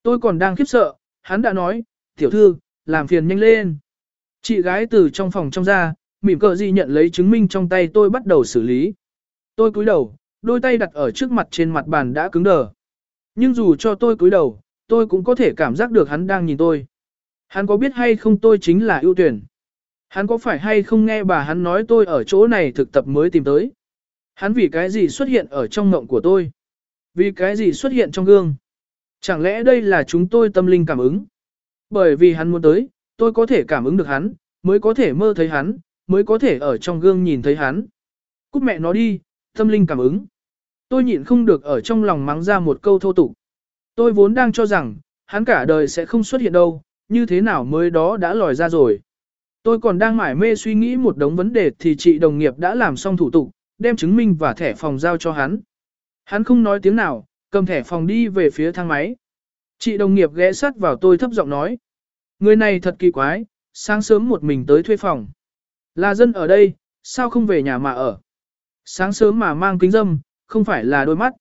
A: Tôi còn đang khiếp sợ, hắn đã nói, tiểu thư, làm phiền nhanh lên. Chị gái từ trong phòng trong ra, mỉm cờ gì nhận lấy chứng minh trong tay tôi bắt đầu xử lý. Tôi cúi đầu, đôi tay đặt ở trước mặt trên mặt bàn đã cứng đờ. Nhưng dù cho tôi cúi đầu, tôi cũng có thể cảm giác được hắn đang nhìn tôi. Hắn có biết hay không tôi chính là ưu tuyển. Hắn có phải hay không nghe bà hắn nói tôi ở chỗ này thực tập mới tìm tới. Hắn vì cái gì xuất hiện ở trong mộng của tôi. Vì cái gì xuất hiện trong gương. Chẳng lẽ đây là chúng tôi tâm linh cảm ứng? Bởi vì hắn muốn tới, tôi có thể cảm ứng được hắn, mới có thể mơ thấy hắn, mới có thể ở trong gương nhìn thấy hắn. Cút mẹ nó đi, tâm linh cảm ứng. Tôi nhịn không được ở trong lòng mắng ra một câu thô tục. Tôi vốn đang cho rằng, hắn cả đời sẽ không xuất hiện đâu, như thế nào mới đó đã lòi ra rồi. Tôi còn đang mải mê suy nghĩ một đống vấn đề thì chị đồng nghiệp đã làm xong thủ tục, đem chứng minh và thẻ phòng giao cho hắn. Hắn không nói tiếng nào, cầm thẻ phòng đi về phía thang máy. Chị đồng nghiệp ghé sát vào tôi thấp giọng nói. Người này thật kỳ quái, sáng sớm một mình tới thuê phòng. Là dân ở đây, sao không về nhà mà ở? Sáng sớm mà mang kính dâm, không phải là đôi mắt.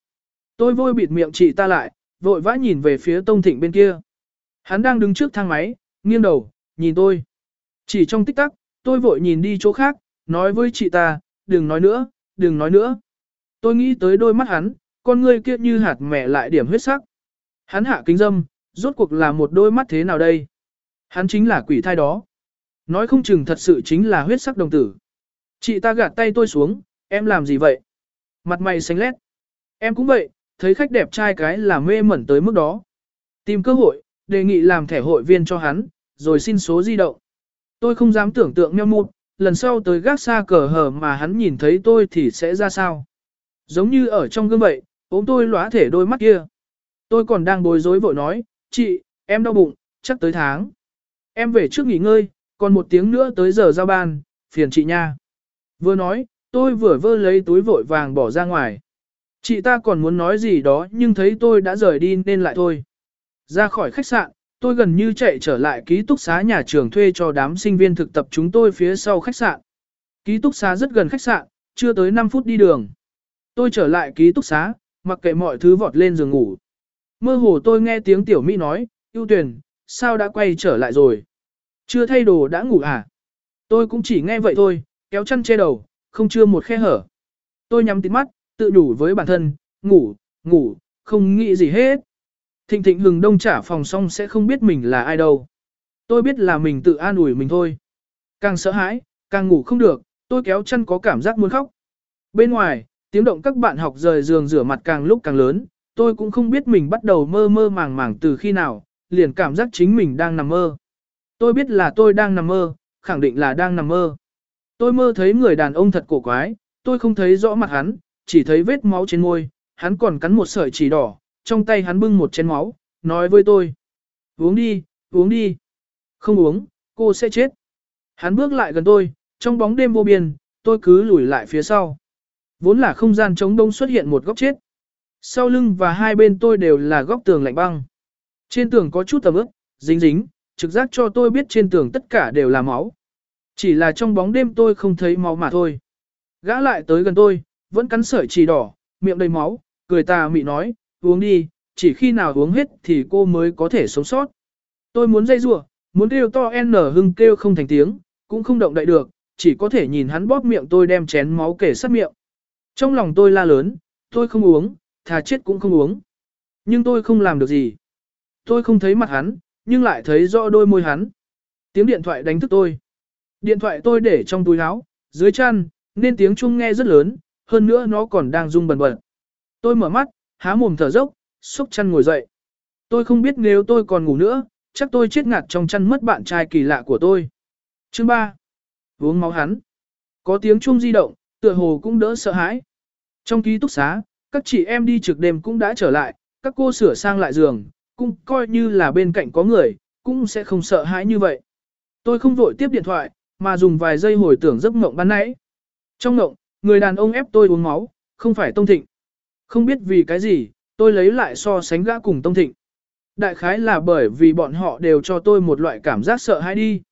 A: Tôi vội bịt miệng chị ta lại, vội vã nhìn về phía Tông Thịnh bên kia. Hắn đang đứng trước thang máy, nghiêng đầu, nhìn tôi. Chỉ trong tích tắc, tôi vội nhìn đi chỗ khác, nói với chị ta, đừng nói nữa, đừng nói nữa. Tôi nghĩ tới đôi mắt hắn, con ngươi kia như hạt mẹ lại điểm huyết sắc. Hắn hạ kính dâm, rốt cuộc là một đôi mắt thế nào đây? Hắn chính là quỷ thai đó. Nói không chừng thật sự chính là huyết sắc đồng tử. Chị ta gạt tay tôi xuống, em làm gì vậy? Mặt mày xanh lét. Em cũng vậy, thấy khách đẹp trai cái là mê mẩn tới mức đó. Tìm cơ hội, đề nghị làm thẻ hội viên cho hắn, rồi xin số di động. Tôi không dám tưởng tượng meo mụt, lần sau tới gác xa cờ hờ mà hắn nhìn thấy tôi thì sẽ ra sao. Giống như ở trong gương vậy, ôm tôi lóa thể đôi mắt kia. Tôi còn đang bối rối vội nói, chị, em đau bụng, chắc tới tháng. Em về trước nghỉ ngơi, còn một tiếng nữa tới giờ giao ban, phiền chị nha. Vừa nói, tôi vừa vơ lấy túi vội vàng bỏ ra ngoài. Chị ta còn muốn nói gì đó nhưng thấy tôi đã rời đi nên lại thôi. Ra khỏi khách sạn, tôi gần như chạy trở lại ký túc xá nhà trường thuê cho đám sinh viên thực tập chúng tôi phía sau khách sạn. Ký túc xá rất gần khách sạn, chưa tới 5 phút đi đường. Tôi trở lại ký túc xá, mặc kệ mọi thứ vọt lên giường ngủ. Mơ hồ tôi nghe tiếng tiểu Mỹ nói, ưu tuyển, sao đã quay trở lại rồi? Chưa thay đồ đã ngủ à? Tôi cũng chỉ nghe vậy thôi, kéo chăn che đầu, không chưa một khe hở. Tôi nhắm tít mắt, tự đủ với bản thân, ngủ, ngủ, không nghĩ gì hết. Thịnh thịnh hừng đông trả phòng xong sẽ không biết mình là ai đâu. Tôi biết là mình tự an ủi mình thôi. Càng sợ hãi, càng ngủ không được, tôi kéo chân có cảm giác muốn khóc. Bên ngoài, tiếng động các bạn học rời giường rửa mặt càng lúc càng lớn, tôi cũng không biết mình bắt đầu mơ mơ màng màng từ khi nào, liền cảm giác chính mình đang nằm mơ. Tôi biết là tôi đang nằm mơ, khẳng định là đang nằm mơ. Tôi mơ thấy người đàn ông thật cổ quái, tôi không thấy rõ mặt hắn, chỉ thấy vết máu trên môi, hắn còn cắn một sợi chỉ đỏ, trong tay hắn bưng một chén máu, nói với tôi. Uống đi, uống đi. Không uống, cô sẽ chết. Hắn bước lại gần tôi, trong bóng đêm vô biên, tôi cứ lùi lại phía sau. Vốn là không gian trống đông xuất hiện một góc chết. Sau lưng và hai bên tôi đều là góc tường lạnh băng. Trên tường có chút tầm ướp, dính dính, trực giác cho tôi biết trên tường tất cả đều là máu. Chỉ là trong bóng đêm tôi không thấy máu mà thôi. Gã lại tới gần tôi, vẫn cắn sợi chỉ đỏ, miệng đầy máu, cười tà mị nói, uống đi, chỉ khi nào uống hết thì cô mới có thể sống sót. Tôi muốn dây rủa, muốn kêu to N hưng kêu không thành tiếng, cũng không động đậy được, chỉ có thể nhìn hắn bóp miệng tôi đem chén máu kể sát miệng. Trong lòng tôi la lớn, tôi không uống, thà chết cũng không uống. Nhưng tôi không làm được gì. Tôi không thấy mặt hắn, nhưng lại thấy rõ đôi môi hắn. Tiếng điện thoại đánh thức tôi. Điện thoại tôi để trong túi áo, dưới chăn, nên tiếng chuông nghe rất lớn, hơn nữa nó còn đang rung bần bật. Tôi mở mắt, há mồm thở dốc, xúc chăn ngồi dậy. Tôi không biết nếu tôi còn ngủ nữa, chắc tôi chết ngạt trong chăn mất bạn trai kỳ lạ của tôi. Chương 3. Uống máu hắn. Có tiếng chuông di động, tựa hồ cũng đỡ sợ hãi. Trong ký túc xá, các chị em đi trực đêm cũng đã trở lại, các cô sửa sang lại giường, cũng coi như là bên cạnh có người, cũng sẽ không sợ hãi như vậy. Tôi không vội tiếp điện thoại, mà dùng vài giây hồi tưởng giấc mộng ban nãy. Trong mộng, người đàn ông ép tôi uống máu, không phải Tông Thịnh. Không biết vì cái gì, tôi lấy lại so sánh gã cùng Tông Thịnh. Đại khái là bởi vì bọn họ đều cho tôi một loại cảm giác sợ hãi đi.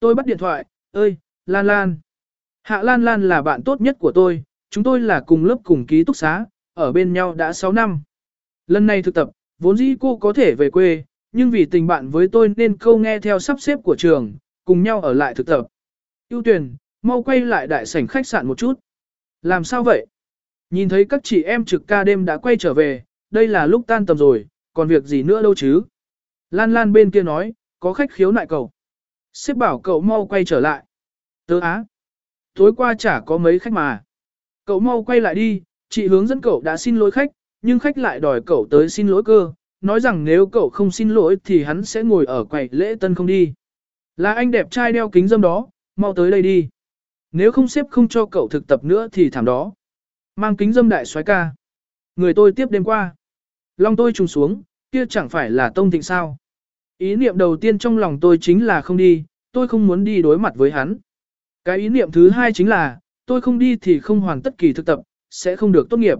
A: Tôi bắt điện thoại, ơi, Lan Lan. Hạ Lan Lan là bạn tốt nhất của tôi, chúng tôi là cùng lớp cùng ký túc xá, ở bên nhau đã 6 năm. Lần này thực tập, vốn dĩ cô có thể về quê, nhưng vì tình bạn với tôi nên câu nghe theo sắp xếp của trường, cùng nhau ở lại thực tập. Ưu tuyển, mau quay lại đại sảnh khách sạn một chút. Làm sao vậy? Nhìn thấy các chị em trực ca đêm đã quay trở về, đây là lúc tan tầm rồi, còn việc gì nữa đâu chứ? Lan Lan bên kia nói, có khách khiếu nại cậu. Xếp bảo cậu mau quay trở lại. Tớ á. Tối qua chả có mấy khách mà. Cậu mau quay lại đi, chị hướng dẫn cậu đã xin lỗi khách, nhưng khách lại đòi cậu tới xin lỗi cơ, nói rằng nếu cậu không xin lỗi thì hắn sẽ ngồi ở quầy lễ tân không đi. Là anh đẹp trai đeo kính dâm đó, mau tới đây đi. Nếu không xếp không cho cậu thực tập nữa thì thảm đó. Mang kính dâm đại soái ca. Người tôi tiếp đêm qua. Long tôi trùng xuống, kia chẳng phải là tông thịnh sao. Ý niệm đầu tiên trong lòng tôi chính là không đi, tôi không muốn đi đối mặt với hắn. Cái ý niệm thứ hai chính là, tôi không đi thì không hoàn tất kỳ thực tập, sẽ không được tốt nghiệp.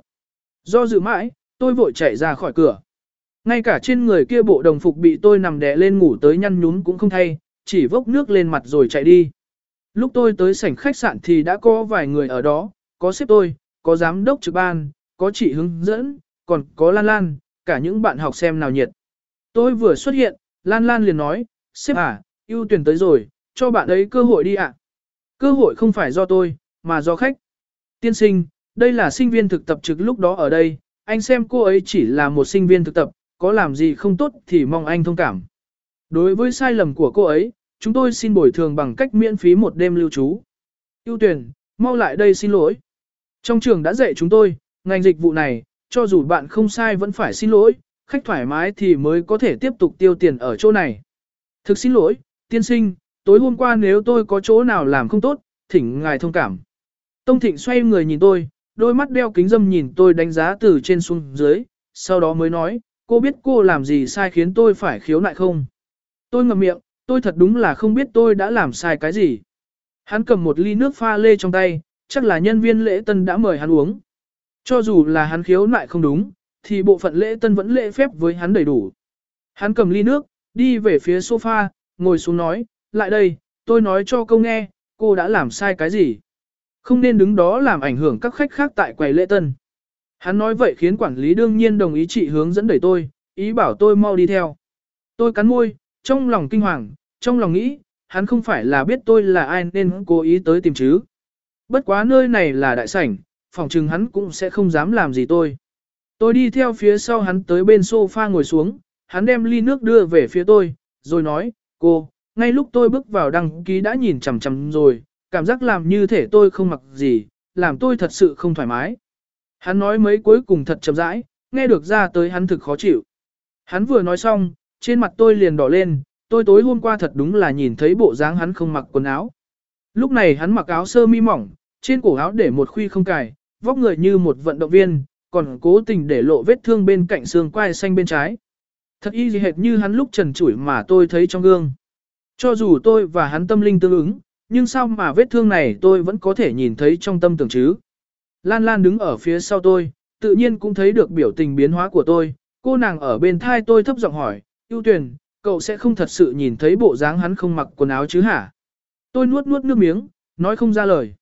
A: Do dự mãi, tôi vội chạy ra khỏi cửa. Ngay cả trên người kia bộ đồng phục bị tôi nằm đè lên ngủ tới nhăn nhúm cũng không thay, chỉ vốc nước lên mặt rồi chạy đi. Lúc tôi tới sảnh khách sạn thì đã có vài người ở đó, có sếp tôi, có giám đốc trực ban, có chị hướng dẫn, còn có Lan Lan, cả những bạn học xem nào nhiệt. Tôi vừa xuất hiện, Lan Lan liền nói, sếp à, ưu tuyển tới rồi, cho bạn ấy cơ hội đi ạ. Cơ hội không phải do tôi, mà do khách. Tiên sinh, đây là sinh viên thực tập trực lúc đó ở đây, anh xem cô ấy chỉ là một sinh viên thực tập, có làm gì không tốt thì mong anh thông cảm. Đối với sai lầm của cô ấy, chúng tôi xin bồi thường bằng cách miễn phí một đêm lưu trú. Ưu tuyển, mau lại đây xin lỗi. Trong trường đã dạy chúng tôi, ngành dịch vụ này, cho dù bạn không sai vẫn phải xin lỗi, khách thoải mái thì mới có thể tiếp tục tiêu tiền ở chỗ này. Thực xin lỗi, tiên sinh, tối hôm qua nếu tôi có chỗ nào làm không tốt, thỉnh ngài thông cảm. Tông Thịnh xoay người nhìn tôi, đôi mắt đeo kính dâm nhìn tôi đánh giá từ trên xuống dưới, sau đó mới nói, cô biết cô làm gì sai khiến tôi phải khiếu nại không? Tôi ngậm miệng, tôi thật đúng là không biết tôi đã làm sai cái gì. Hắn cầm một ly nước pha lê trong tay, chắc là nhân viên lễ tân đã mời hắn uống. Cho dù là hắn khiếu nại không đúng, thì bộ phận lễ tân vẫn lễ phép với hắn đầy đủ. Hắn cầm ly nước, đi về phía sofa, ngồi xuống nói, lại đây, tôi nói cho cô nghe, cô đã làm sai cái gì. Không nên đứng đó làm ảnh hưởng các khách khác tại quầy lễ tân. Hắn nói vậy khiến quản lý đương nhiên đồng ý chị hướng dẫn đẩy tôi, ý bảo tôi mau đi theo. Tôi cắn môi, trong lòng kinh hoàng, trong lòng nghĩ, hắn không phải là biết tôi là ai nên cố ý tới tìm chứ. Bất quá nơi này là đại sảnh, phòng chừng hắn cũng sẽ không dám làm gì tôi. Tôi đi theo phía sau hắn tới bên sofa ngồi xuống, hắn đem ly nước đưa về phía tôi, rồi nói, cô, ngay lúc tôi bước vào đăng ký đã nhìn chằm chằm rồi, cảm giác làm như thể tôi không mặc gì, làm tôi thật sự không thoải mái. Hắn nói mấy cuối cùng thật chậm rãi, nghe được ra tới hắn thực khó chịu. Hắn vừa nói xong, trên mặt tôi liền đỏ lên, tôi tối hôm qua thật đúng là nhìn thấy bộ dáng hắn không mặc quần áo. Lúc này hắn mặc áo sơ mi mỏng, trên cổ áo để một khuy không cài, vóc người như một vận động viên, còn cố tình để lộ vết thương bên cạnh xương quai xanh bên trái. Thật y gì hệt như hắn lúc trần trụi mà tôi thấy trong gương. Cho dù tôi và hắn tâm linh tương ứng, nhưng sao mà vết thương này tôi vẫn có thể nhìn thấy trong tâm tưởng chứ. Lan Lan đứng ở phía sau tôi, tự nhiên cũng thấy được biểu tình biến hóa của tôi. Cô nàng ở bên thai tôi thấp giọng hỏi, ưu tuyển, cậu sẽ không thật sự nhìn thấy bộ dáng hắn không mặc quần áo chứ hả? Tôi nuốt nuốt nước miếng, nói không ra lời.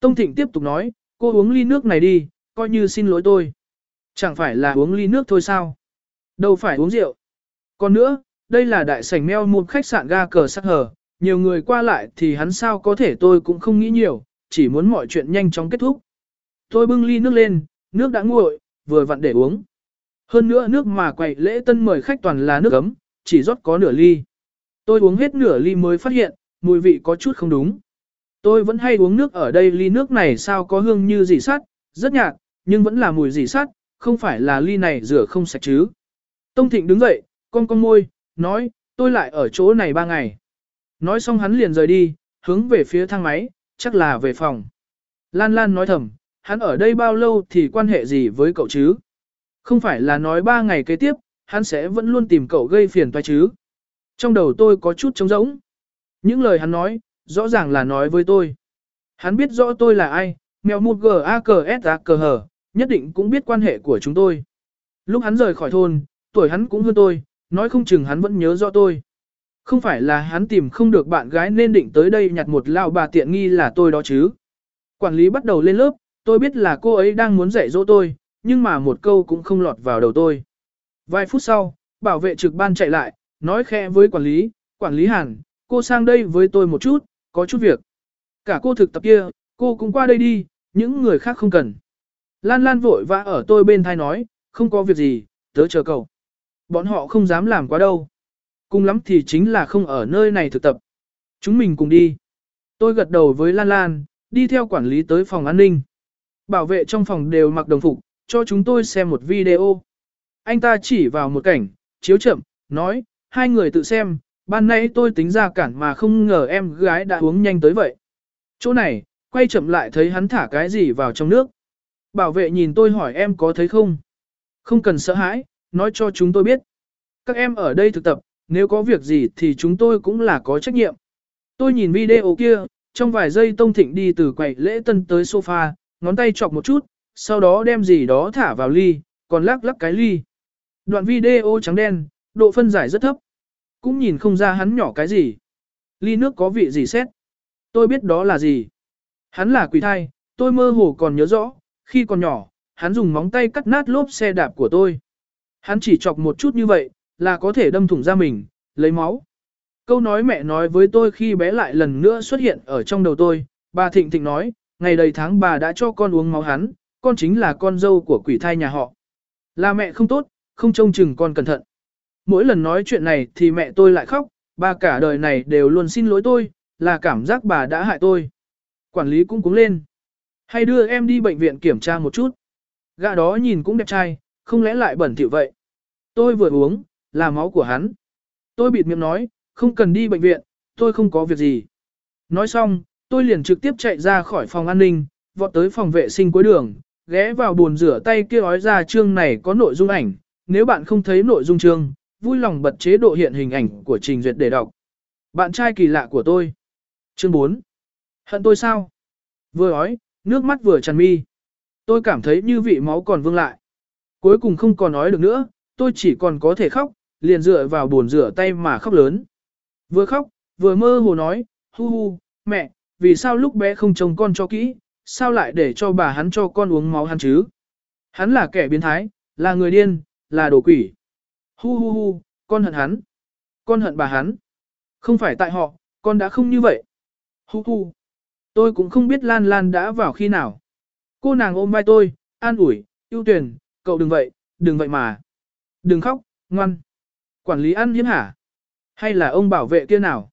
A: Tông Thịnh tiếp tục nói, cô uống ly nước này đi, coi như xin lỗi tôi. Chẳng phải là uống ly nước thôi sao? Đâu phải uống rượu. Còn nữa, đây là đại sảnh meo một khách sạn ga cờ sắc hờ, nhiều người qua lại thì hắn sao có thể tôi cũng không nghĩ nhiều, chỉ muốn mọi chuyện nhanh chóng kết thúc. Tôi bưng ly nước lên, nước đã nguội, vừa vặn để uống. Hơn nữa nước mà quầy lễ tân mời khách toàn là nước ấm, chỉ rót có nửa ly. Tôi uống hết nửa ly mới phát hiện, mùi vị có chút không đúng. Tôi vẫn hay uống nước ở đây ly nước này sao có hương như dì sắt, rất nhạt, nhưng vẫn là mùi dì sắt, không phải là ly này rửa không sạch chứ. Tông Thịnh đứng dậy, con con môi, nói, tôi lại ở chỗ này ba ngày. Nói xong hắn liền rời đi, hướng về phía thang máy, chắc là về phòng. Lan Lan nói thầm, hắn ở đây bao lâu thì quan hệ gì với cậu chứ? Không phải là nói ba ngày kế tiếp, hắn sẽ vẫn luôn tìm cậu gây phiền toái chứ? Trong đầu tôi có chút trống rỗng. Những lời hắn nói, rõ ràng là nói với tôi. Hắn biết rõ tôi là ai, mèo mụt g a c s a c h nhất định cũng biết quan hệ của chúng tôi. Lúc hắn rời khỏi thôn, tuổi hắn cũng hơn tôi, nói không chừng hắn vẫn nhớ rõ tôi. Không phải là hắn tìm không được bạn gái nên định tới đây nhặt một lao bà tiện nghi là tôi đó chứ. Quản lý bắt đầu lên lớp, tôi biết là cô ấy đang muốn dạy dỗ tôi, nhưng mà một câu cũng không lọt vào đầu tôi. Vài phút sau, bảo vệ trực ban chạy lại, nói khẽ với quản lý, quản lý Hàn, cô sang đây với tôi một chút, có chút việc. Cả cô thực tập kia, cô cũng qua đây đi, những người khác không cần. Lan Lan vội vã ở tôi bên thai nói, không có việc gì, tớ chờ cậu. Bọn họ không dám làm quá đâu. Cùng lắm thì chính là không ở nơi này thực tập. Chúng mình cùng đi. Tôi gật đầu với Lan Lan, đi theo quản lý tới phòng an ninh. Bảo vệ trong phòng đều mặc đồng phục, cho chúng tôi xem một video. Anh ta chỉ vào một cảnh, chiếu chậm, nói, hai người tự xem, ban nãy tôi tính ra cản mà không ngờ em gái đã uống nhanh tới vậy. Chỗ này, quay chậm lại thấy hắn thả cái gì vào trong nước. Bảo vệ nhìn tôi hỏi em có thấy không? Không cần sợ hãi, nói cho chúng tôi biết. Các em ở đây thực tập, nếu có việc gì thì chúng tôi cũng là có trách nhiệm. Tôi nhìn video kia, trong vài giây Tông Thịnh đi từ quầy lễ tân tới sofa, ngón tay chọc một chút, sau đó đem gì đó thả vào ly, còn lắc lắc cái ly. Đoạn video trắng đen, độ phân giải rất thấp. Cũng nhìn không ra hắn nhỏ cái gì. Ly nước có vị gì xét. Tôi biết đó là gì. Hắn là quỷ thai, tôi mơ hồ còn nhớ rõ, khi còn nhỏ, hắn dùng móng tay cắt nát lốp xe đạp của tôi. Hắn chỉ chọc một chút như vậy, là có thể đâm thủng ra mình, lấy máu. Câu nói mẹ nói với tôi khi bé lại lần nữa xuất hiện ở trong đầu tôi, bà Thịnh Thịnh nói, ngày đầy tháng bà đã cho con uống máu hắn, con chính là con dâu của quỷ thai nhà họ. Là mẹ không tốt, không trông chừng con cẩn thận. Mỗi lần nói chuyện này thì mẹ tôi lại khóc, bà cả đời này đều luôn xin lỗi tôi, là cảm giác bà đã hại tôi. Quản lý cũng cúng lên. Hay đưa em đi bệnh viện kiểm tra một chút. Gã đó nhìn cũng đẹp trai, không lẽ lại bẩn thỉu vậy. Tôi vừa uống, là máu của hắn. Tôi bịt miệng nói, không cần đi bệnh viện, tôi không có việc gì. Nói xong, tôi liền trực tiếp chạy ra khỏi phòng an ninh, vọt tới phòng vệ sinh cuối đường, ghé vào bồn rửa tay kia ói ra chương này có nội dung ảnh. Nếu bạn không thấy nội dung chương, vui lòng bật chế độ hiện hình ảnh của trình duyệt để đọc. Bạn trai kỳ lạ của tôi. Chương 4. Hận tôi sao? Vừa ói, nước mắt vừa tràn mi. Tôi cảm thấy như vị máu còn vương lại. Cuối cùng không còn nói được nữa, tôi chỉ còn có thể khóc, liền dựa vào bồn rửa tay mà khóc lớn. Vừa khóc, vừa mơ hồ nói, hu hu, mẹ, vì sao lúc bé không trông con cho kỹ, sao lại để cho bà hắn cho con uống máu hắn chứ? Hắn là kẻ biến thái, là người điên, là đồ quỷ. Hu hu hu, con hận hắn. Con hận bà hắn. Không phải tại họ, con đã không như vậy. Hu hu. Tôi cũng không biết Lan Lan đã vào khi nào. Cô nàng ôm vai tôi, an ủi, ưu tuyển, cậu đừng vậy, đừng vậy mà. Đừng khóc, ngoan. Quản lý ăn hiếm hả? Hay là ông bảo vệ kia nào?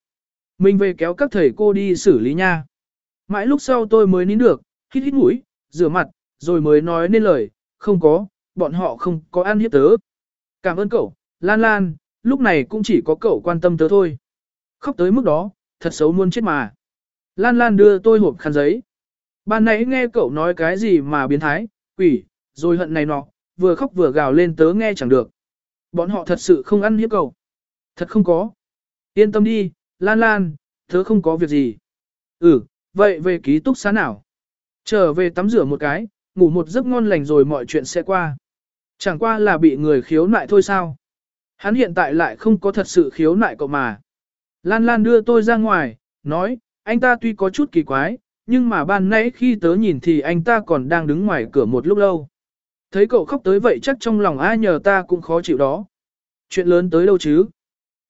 A: Mình về kéo các thầy cô đi xử lý nha. Mãi lúc sau tôi mới nín được, hít hít mũi, rửa mặt, rồi mới nói nên lời, không có, bọn họ không có ăn hiếp tớ. Cảm ơn cậu, Lan Lan, lúc này cũng chỉ có cậu quan tâm tớ thôi. Khóc tới mức đó, thật xấu muốn chết mà. Lan Lan đưa tôi hộp khăn giấy. Ban nãy nghe cậu nói cái gì mà biến thái, quỷ, rồi hận này nọ, vừa khóc vừa gào lên tớ nghe chẳng được. Bọn họ thật sự không ăn hiếp cậu. Thật không có. Yên tâm đi, Lan Lan, thớ không có việc gì. Ừ, vậy về ký túc xá nào? Trở về tắm rửa một cái, ngủ một giấc ngon lành rồi mọi chuyện sẽ qua. Chẳng qua là bị người khiếu nại thôi sao? Hắn hiện tại lại không có thật sự khiếu nại cậu mà. Lan Lan đưa tôi ra ngoài, nói, anh ta tuy có chút kỳ quái, nhưng mà ban nãy khi tớ nhìn thì anh ta còn đang đứng ngoài cửa một lúc lâu. Thấy cậu khóc tới vậy chắc trong lòng ai nhờ ta cũng khó chịu đó. Chuyện lớn tới đâu chứ?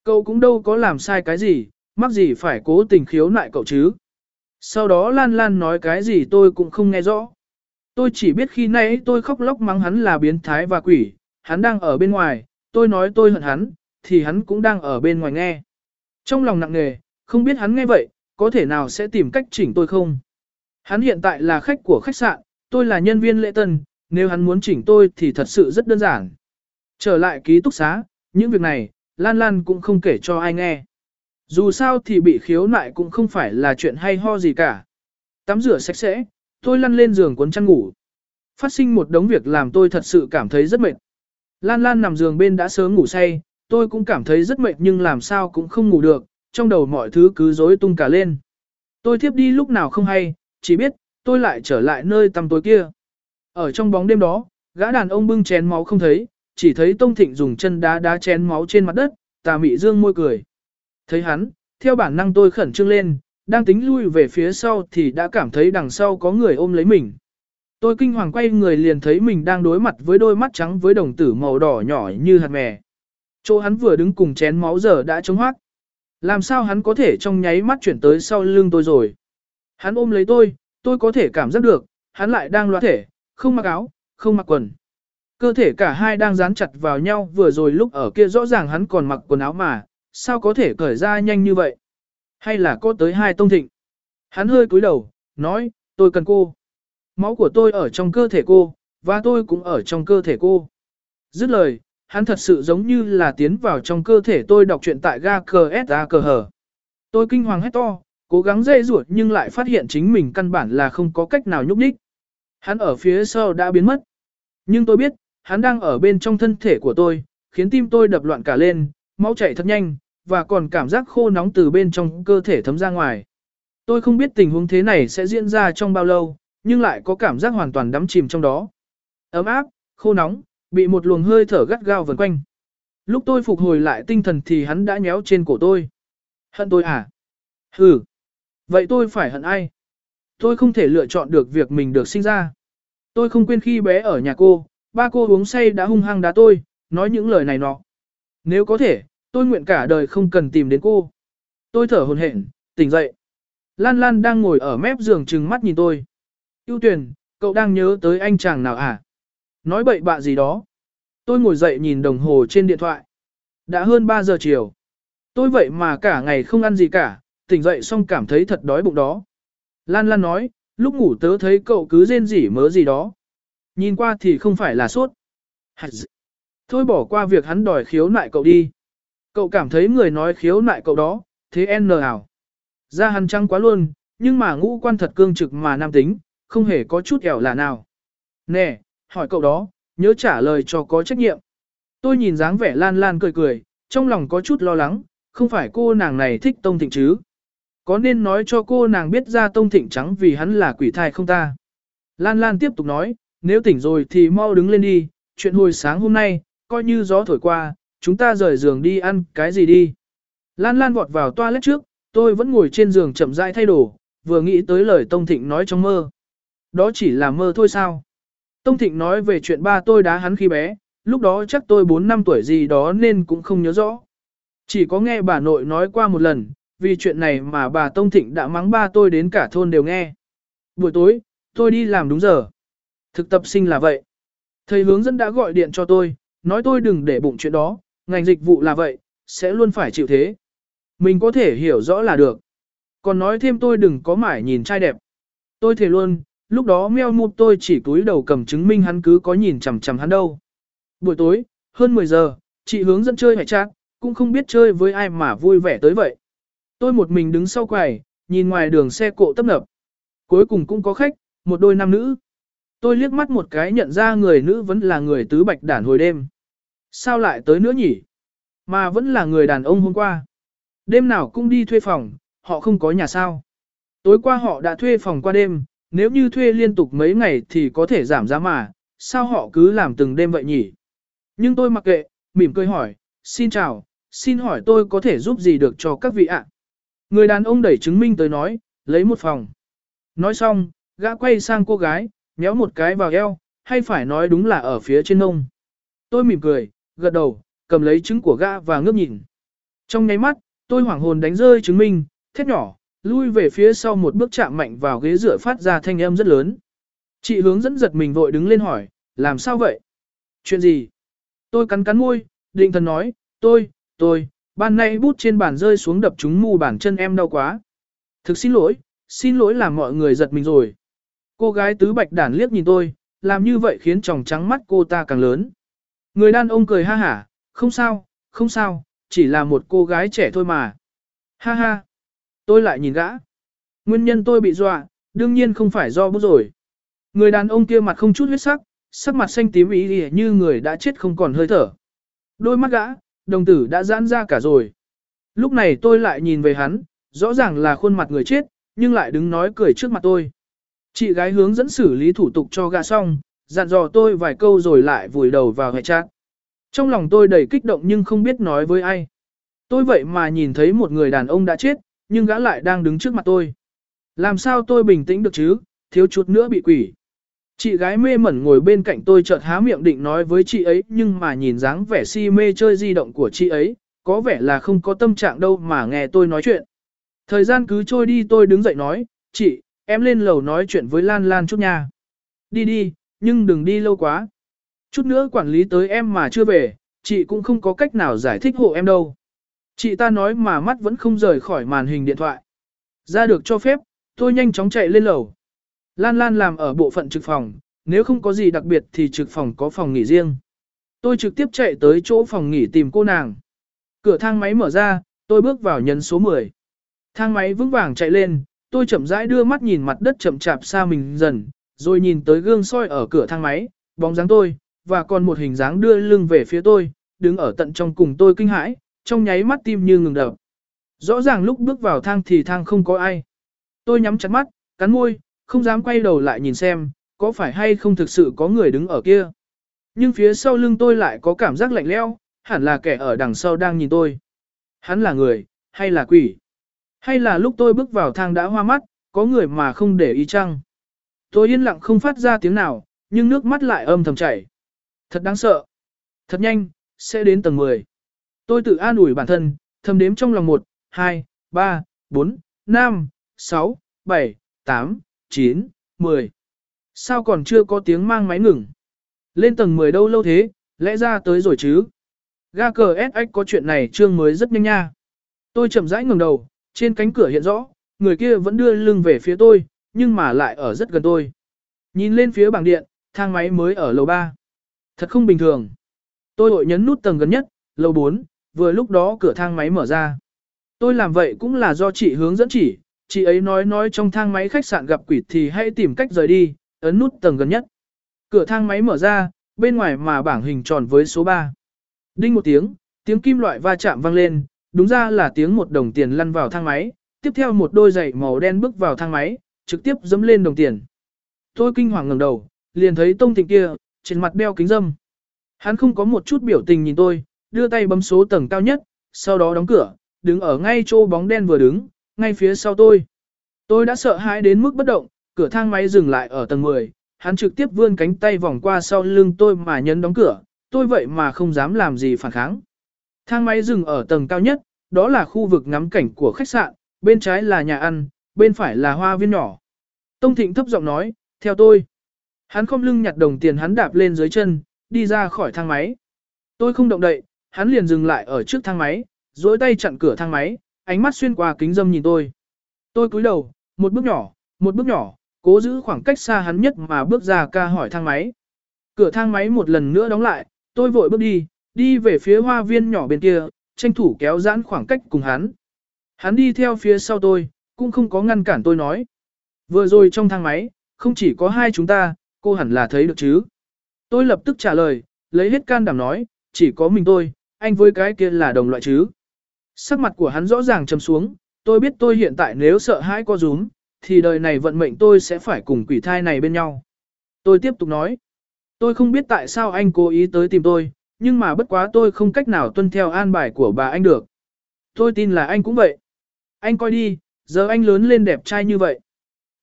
A: Cậu cũng đâu có làm sai cái gì, mắc gì phải cố tình khiếu nại cậu chứ. Sau đó Lan Lan nói cái gì tôi cũng không nghe rõ. Tôi chỉ biết khi nãy tôi khóc lóc mắng hắn là biến thái và quỷ, hắn đang ở bên ngoài, tôi nói tôi hận hắn, thì hắn cũng đang ở bên ngoài nghe. Trong lòng nặng nề, không biết hắn nghe vậy, có thể nào sẽ tìm cách chỉnh tôi không? Hắn hiện tại là khách của khách sạn, tôi là nhân viên lễ tân, nếu hắn muốn chỉnh tôi thì thật sự rất đơn giản. Trở lại ký túc xá, những việc này, Lan Lan cũng không kể cho ai nghe. Dù sao thì bị khiếu nại cũng không phải là chuyện hay ho gì cả. Tắm rửa sạch sẽ, tôi lăn lên giường cuốn chăn ngủ. Phát sinh một đống việc làm tôi thật sự cảm thấy rất mệt. Lan Lan nằm giường bên đã sớm ngủ say, tôi cũng cảm thấy rất mệt nhưng làm sao cũng không ngủ được, trong đầu mọi thứ cứ rối tung cả lên. Tôi thiếp đi lúc nào không hay, chỉ biết, tôi lại trở lại nơi tăm tối kia. Ở trong bóng đêm đó, gã đàn ông bưng chén máu không thấy, chỉ thấy Tông Thịnh dùng chân đá đá chén máu trên mặt đất, tà mị dương môi cười. Thấy hắn, theo bản năng tôi khẩn trương lên, đang tính lui về phía sau thì đã cảm thấy đằng sau có người ôm lấy mình. Tôi kinh hoàng quay người liền thấy mình đang đối mặt với đôi mắt trắng với đồng tử màu đỏ nhỏ như hạt mè. Chỗ hắn vừa đứng cùng chén máu giờ đã trống hoác. Làm sao hắn có thể trong nháy mắt chuyển tới sau lưng tôi rồi. Hắn ôm lấy tôi, tôi có thể cảm giác được, hắn lại đang loa thể, không mặc áo, không mặc quần. Cơ thể cả hai đang dán chặt vào nhau vừa rồi lúc ở kia rõ ràng hắn còn mặc quần áo mà, sao có thể cởi ra nhanh như vậy? Hay là có tới hai tông thịnh? Hắn hơi cúi đầu, nói, tôi cần cô. Máu của tôi ở trong cơ thể cô, và tôi cũng ở trong cơ thể cô. Dứt lời, hắn thật sự giống như là tiến vào trong cơ thể tôi đọc truyện tại ga cờ s cờ hở. Tôi kinh hoàng hét to, cố gắng dây ruột nhưng lại phát hiện chính mình căn bản là không có cách nào nhúc nhích. Hắn ở phía sau đã biến mất. Nhưng tôi biết, hắn đang ở bên trong thân thể của tôi, khiến tim tôi đập loạn cả lên, máu chảy thật nhanh, và còn cảm giác khô nóng từ bên trong cơ thể thấm ra ngoài. Tôi không biết tình huống thế này sẽ diễn ra trong bao lâu, nhưng lại có cảm giác hoàn toàn đắm chìm trong đó. Ấm áp, khô nóng, bị một luồng hơi thở gắt gao vần quanh. Lúc tôi phục hồi lại tinh thần thì hắn đã nhéo trên cổ tôi. Hận tôi à? Ừ. Vậy tôi phải hận ai? Tôi không thể lựa chọn được việc mình được sinh ra. Tôi không quên khi bé ở nhà cô, ba cô uống say đã hung hăng đá tôi, nói những lời này nọ. Nếu có thể, tôi nguyện cả đời không cần tìm đến cô. Tôi thở hồn hển, tỉnh dậy. Lan Lan đang ngồi ở mép giường trừng mắt nhìn tôi. Yêu tuyển, cậu đang nhớ tới anh chàng nào à? Nói bậy bạ gì đó. Tôi ngồi dậy nhìn đồng hồ trên điện thoại. Đã hơn 3 giờ chiều. Tôi vậy mà cả ngày không ăn gì cả, tỉnh dậy xong cảm thấy thật đói bụng đó. Lan Lan nói, lúc ngủ tớ thấy cậu cứ rên rỉ mớ gì đó. Nhìn qua thì không phải là sốt. Thôi bỏ qua việc hắn đòi khiếu nại cậu đi. Cậu cảm thấy người nói khiếu nại cậu đó, thế n ảo. Ra hắn trăng quá luôn, nhưng mà ngũ quan thật cương trực mà nam tính, không hề có chút ẻo là nào. Nè, hỏi cậu đó, nhớ trả lời cho có trách nhiệm. Tôi nhìn dáng vẻ lan lan cười cười, trong lòng có chút lo lắng, không phải cô nàng này thích Tông Thịnh chứ. Có nên nói cho cô nàng biết ra Tông Thịnh trắng vì hắn là quỷ thai không ta? Lan Lan tiếp tục nói, nếu tỉnh rồi thì mau đứng lên đi, chuyện hồi sáng hôm nay, coi như gió thổi qua, chúng ta rời giường đi ăn cái gì đi. Lan Lan vọt vào toilet trước, tôi vẫn ngồi trên giường chậm rãi thay đồ, vừa nghĩ tới lời Tông Thịnh nói trong mơ. Đó chỉ là mơ thôi sao? Tông Thịnh nói về chuyện ba tôi đá hắn khi bé, lúc đó chắc tôi 4 năm tuổi gì đó nên cũng không nhớ rõ. Chỉ có nghe bà nội nói qua một lần, vì chuyện này mà bà Tông Thịnh đã mắng ba tôi đến cả thôn đều nghe. Buổi tối, tôi đi làm đúng giờ. Thực tập sinh là vậy. Thầy hướng dẫn đã gọi điện cho tôi, nói tôi đừng để bụng chuyện đó, ngành dịch vụ là vậy, sẽ luôn phải chịu thế. Mình có thể hiểu rõ là được. Còn nói thêm tôi đừng có mải nhìn trai đẹp. Tôi thề luôn, lúc đó meo mụt tôi chỉ túi đầu cầm chứng minh hắn cứ có nhìn chằm chằm hắn đâu. Buổi tối, hơn 10 giờ, chị hướng dẫn chơi hải trác, cũng không biết chơi với ai mà vui vẻ tới vậy. Tôi một mình đứng sau quầy, nhìn ngoài đường xe cộ tấp nập. Cuối cùng cũng có khách, một đôi nam nữ. Tôi liếc mắt một cái nhận ra người nữ vẫn là người tứ bạch đản hồi đêm. Sao lại tới nữa nhỉ? Mà vẫn là người đàn ông hôm qua. Đêm nào cũng đi thuê phòng, họ không có nhà sao. Tối qua họ đã thuê phòng qua đêm, nếu như thuê liên tục mấy ngày thì có thể giảm giá mà, sao họ cứ làm từng đêm vậy nhỉ? Nhưng tôi mặc kệ, mỉm cười hỏi, xin chào, xin hỏi tôi có thể giúp gì được cho các vị ạ? Người đàn ông đẩy chứng minh tới nói, lấy một phòng. Nói xong, gã quay sang cô gái, nhéo một cái vào eo, hay phải nói đúng là ở phía trên nông. Tôi mỉm cười, gật đầu, cầm lấy trứng của gã và ngước nhìn. Trong nháy mắt, tôi hoảng hồn đánh rơi chứng minh, thét nhỏ, lui về phía sau một bước chạm mạnh vào ghế dựa phát ra thanh âm rất lớn. Chị hướng dẫn giật mình vội đứng lên hỏi, làm sao vậy? Chuyện gì? Tôi cắn cắn môi, định thần nói, tôi, tôi, ban nay bút trên bàn rơi xuống đập chúng mu bàn chân em đau quá. Thực xin lỗi, xin lỗi làm mọi người giật mình rồi. Cô gái tứ bạch đản liếc nhìn tôi, làm như vậy khiến tròng trắng mắt cô ta càng lớn. Người đàn ông cười ha hả, không sao, không sao, chỉ là một cô gái trẻ thôi mà. Ha ha. Tôi lại nhìn gã. Nguyên nhân tôi bị dọa, đương nhiên không phải do bút rồi. Người đàn ông kia mặt không chút huyết sắc, sắc mặt xanh tím ý như người đã chết không còn hơi thở. Đôi mắt gã, đồng tử đã giãn ra cả rồi. Lúc này tôi lại nhìn về hắn, rõ ràng là khuôn mặt người chết, nhưng lại đứng nói cười trước mặt tôi. Chị gái hướng dẫn xử lý thủ tục cho gã xong, dặn dò tôi vài câu rồi lại vùi đầu vào hệ trạng. Trong lòng tôi đầy kích động nhưng không biết nói với ai. Tôi vậy mà nhìn thấy một người đàn ông đã chết, nhưng gã lại đang đứng trước mặt tôi. Làm sao tôi bình tĩnh được chứ, thiếu chút nữa bị quỷ. Chị gái mê mẩn ngồi bên cạnh tôi chợt há miệng định nói với chị ấy nhưng mà nhìn dáng vẻ si mê chơi di động của chị ấy, có vẻ là không có tâm trạng đâu mà nghe tôi nói chuyện. Thời gian cứ trôi đi tôi đứng dậy nói, chị, em lên lầu nói chuyện với Lan Lan chút nha. Đi đi, nhưng đừng đi lâu quá. Chút nữa quản lý tới em mà chưa về, chị cũng không có cách nào giải thích hộ em đâu. Chị ta nói mà mắt vẫn không rời khỏi màn hình điện thoại. Ra được cho phép, tôi nhanh chóng chạy lên lầu. Lan Lan làm ở bộ phận trực phòng, nếu không có gì đặc biệt thì trực phòng có phòng nghỉ riêng. Tôi trực tiếp chạy tới chỗ phòng nghỉ tìm cô nàng. Cửa thang máy mở ra, tôi bước vào nhân số 10. Thang máy vững vàng chạy lên, tôi chậm rãi đưa mắt nhìn mặt đất chậm chạp xa mình dần, rồi nhìn tới gương soi ở cửa thang máy, bóng dáng tôi, và còn một hình dáng đưa lưng về phía tôi, đứng ở tận trong cùng tôi kinh hãi, trong nháy mắt tim như ngừng đập. Rõ ràng lúc bước vào thang thì thang không có ai. Tôi nhắm chặt mắt, cắn môi, không dám quay đầu lại nhìn xem, có phải hay không thực sự có người đứng ở kia. Nhưng phía sau lưng tôi lại có cảm giác lạnh lẽo, hẳn là kẻ ở đằng sau đang nhìn tôi. Hắn là người, hay là quỷ? Hay là lúc tôi bước vào thang đã hoa mắt, có người mà không để ý chăng? Tôi yên lặng không phát ra tiếng nào, nhưng nước mắt lại âm thầm chảy. Thật đáng sợ. Thật nhanh, sẽ đến tầng 10. Tôi tự an ủi bản thân, thầm đếm trong lòng 1, 2, 3, 4, 5, 6, 7, 8, 9, 10. Sao còn chưa có tiếng mang máy ngừng? Lên tầng 10 đâu lâu thế, lẽ ra tới rồi chứ? Ga cờ SX có chuyện này trương mới rất nhanh nha. Tôi chậm rãi ngẩng đầu, trên cánh cửa hiện rõ, người kia vẫn đưa lưng về phía tôi, nhưng mà lại ở rất gần tôi. Nhìn lên phía bảng điện, thang máy mới ở lầu 3. Thật không bình thường. Tôi hội nhấn nút tầng gần nhất, lầu 4, vừa lúc đó cửa thang máy mở ra. Tôi làm vậy cũng là do chị hướng dẫn chỉ, chị ấy nói nói trong thang máy khách sạn gặp quỷ thì hãy tìm cách rời đi, ấn nút tầng gần nhất. Cửa thang máy mở ra, bên ngoài mà bảng hình tròn với số 3. Đinh một tiếng, tiếng kim loại va chạm vang lên, đúng ra là tiếng một đồng tiền lăn vào thang máy, tiếp theo một đôi giày màu đen bước vào thang máy, trực tiếp dẫm lên đồng tiền. Tôi kinh hoàng ngẩng đầu, liền thấy Tông Thịnh kia, trên mặt đeo kính dâm. Hắn không có một chút biểu tình nhìn tôi, đưa tay bấm số tầng cao nhất, sau đó đóng cửa, đứng ở ngay chỗ bóng đen vừa đứng, ngay phía sau tôi. Tôi đã sợ hãi đến mức bất động, cửa thang máy dừng lại ở tầng 10, hắn trực tiếp vươn cánh tay vòng qua sau lưng tôi mà nhấn đóng cửa, tôi vậy mà không dám làm gì phản kháng. Thang máy dừng ở tầng cao nhất, đó là khu vực ngắm cảnh của khách sạn, bên trái là nhà ăn, bên phải là hoa viên nhỏ. Tông Thịnh thấp giọng nói, theo tôi. Hắn không lưng nhặt đồng tiền hắn đạp lên dưới chân, đi ra khỏi thang máy. Tôi không động đậy, hắn liền dừng lại ở trước thang máy, duỗi tay chặn cửa thang máy, ánh mắt xuyên qua kính dâm nhìn tôi. Tôi cúi đầu, một bước nhỏ, một bước nhỏ, cố giữ khoảng cách xa hắn nhất mà bước ra ca hỏi thang máy. Cửa thang máy một lần nữa đóng lại, tôi vội bước đi, đi về phía hoa viên nhỏ bên kia, tranh thủ kéo giãn khoảng cách cùng hắn. Hắn đi theo phía sau tôi, cũng không có ngăn cản tôi nói. Vừa rồi trong thang máy, không chỉ có hai chúng ta, cô hẳn là thấy được chứ. Tôi lập tức trả lời, lấy hết can đảm nói, chỉ có mình tôi, anh với cái kia là đồng loại chứ. Sắc mặt của hắn rõ ràng trầm xuống, tôi biết tôi hiện tại nếu sợ hãi co rúm, thì đời này vận mệnh tôi sẽ phải cùng quỷ thai này bên nhau. Tôi tiếp tục nói, tôi không biết tại sao anh cố ý tới tìm tôi, nhưng mà bất quá tôi không cách nào tuân theo an bài của bà anh được. Tôi tin là anh cũng vậy. Anh coi đi, giờ anh lớn lên đẹp trai như vậy.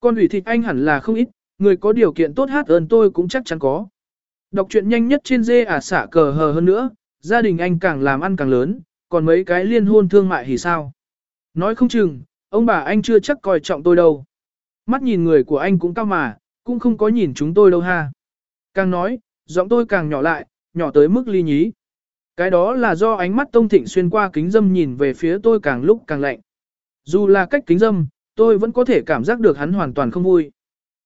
A: Con ủy thịt anh hẳn là không ít, người có điều kiện tốt hát ơn tôi cũng chắc chắn có. Đọc truyện nhanh nhất trên dê à xả cờ hờ hơn nữa, gia đình anh càng làm ăn càng lớn, còn mấy cái liên hôn thương mại thì sao? Nói không chừng, ông bà anh chưa chắc coi trọng tôi đâu. Mắt nhìn người của anh cũng cao mà, cũng không có nhìn chúng tôi đâu ha. Càng nói, giọng tôi càng nhỏ lại, nhỏ tới mức ly nhí. Cái đó là do ánh mắt Tông Thịnh xuyên qua kính dâm nhìn về phía tôi càng lúc càng lạnh. Dù là cách kính dâm, tôi vẫn có thể cảm giác được hắn hoàn toàn không vui.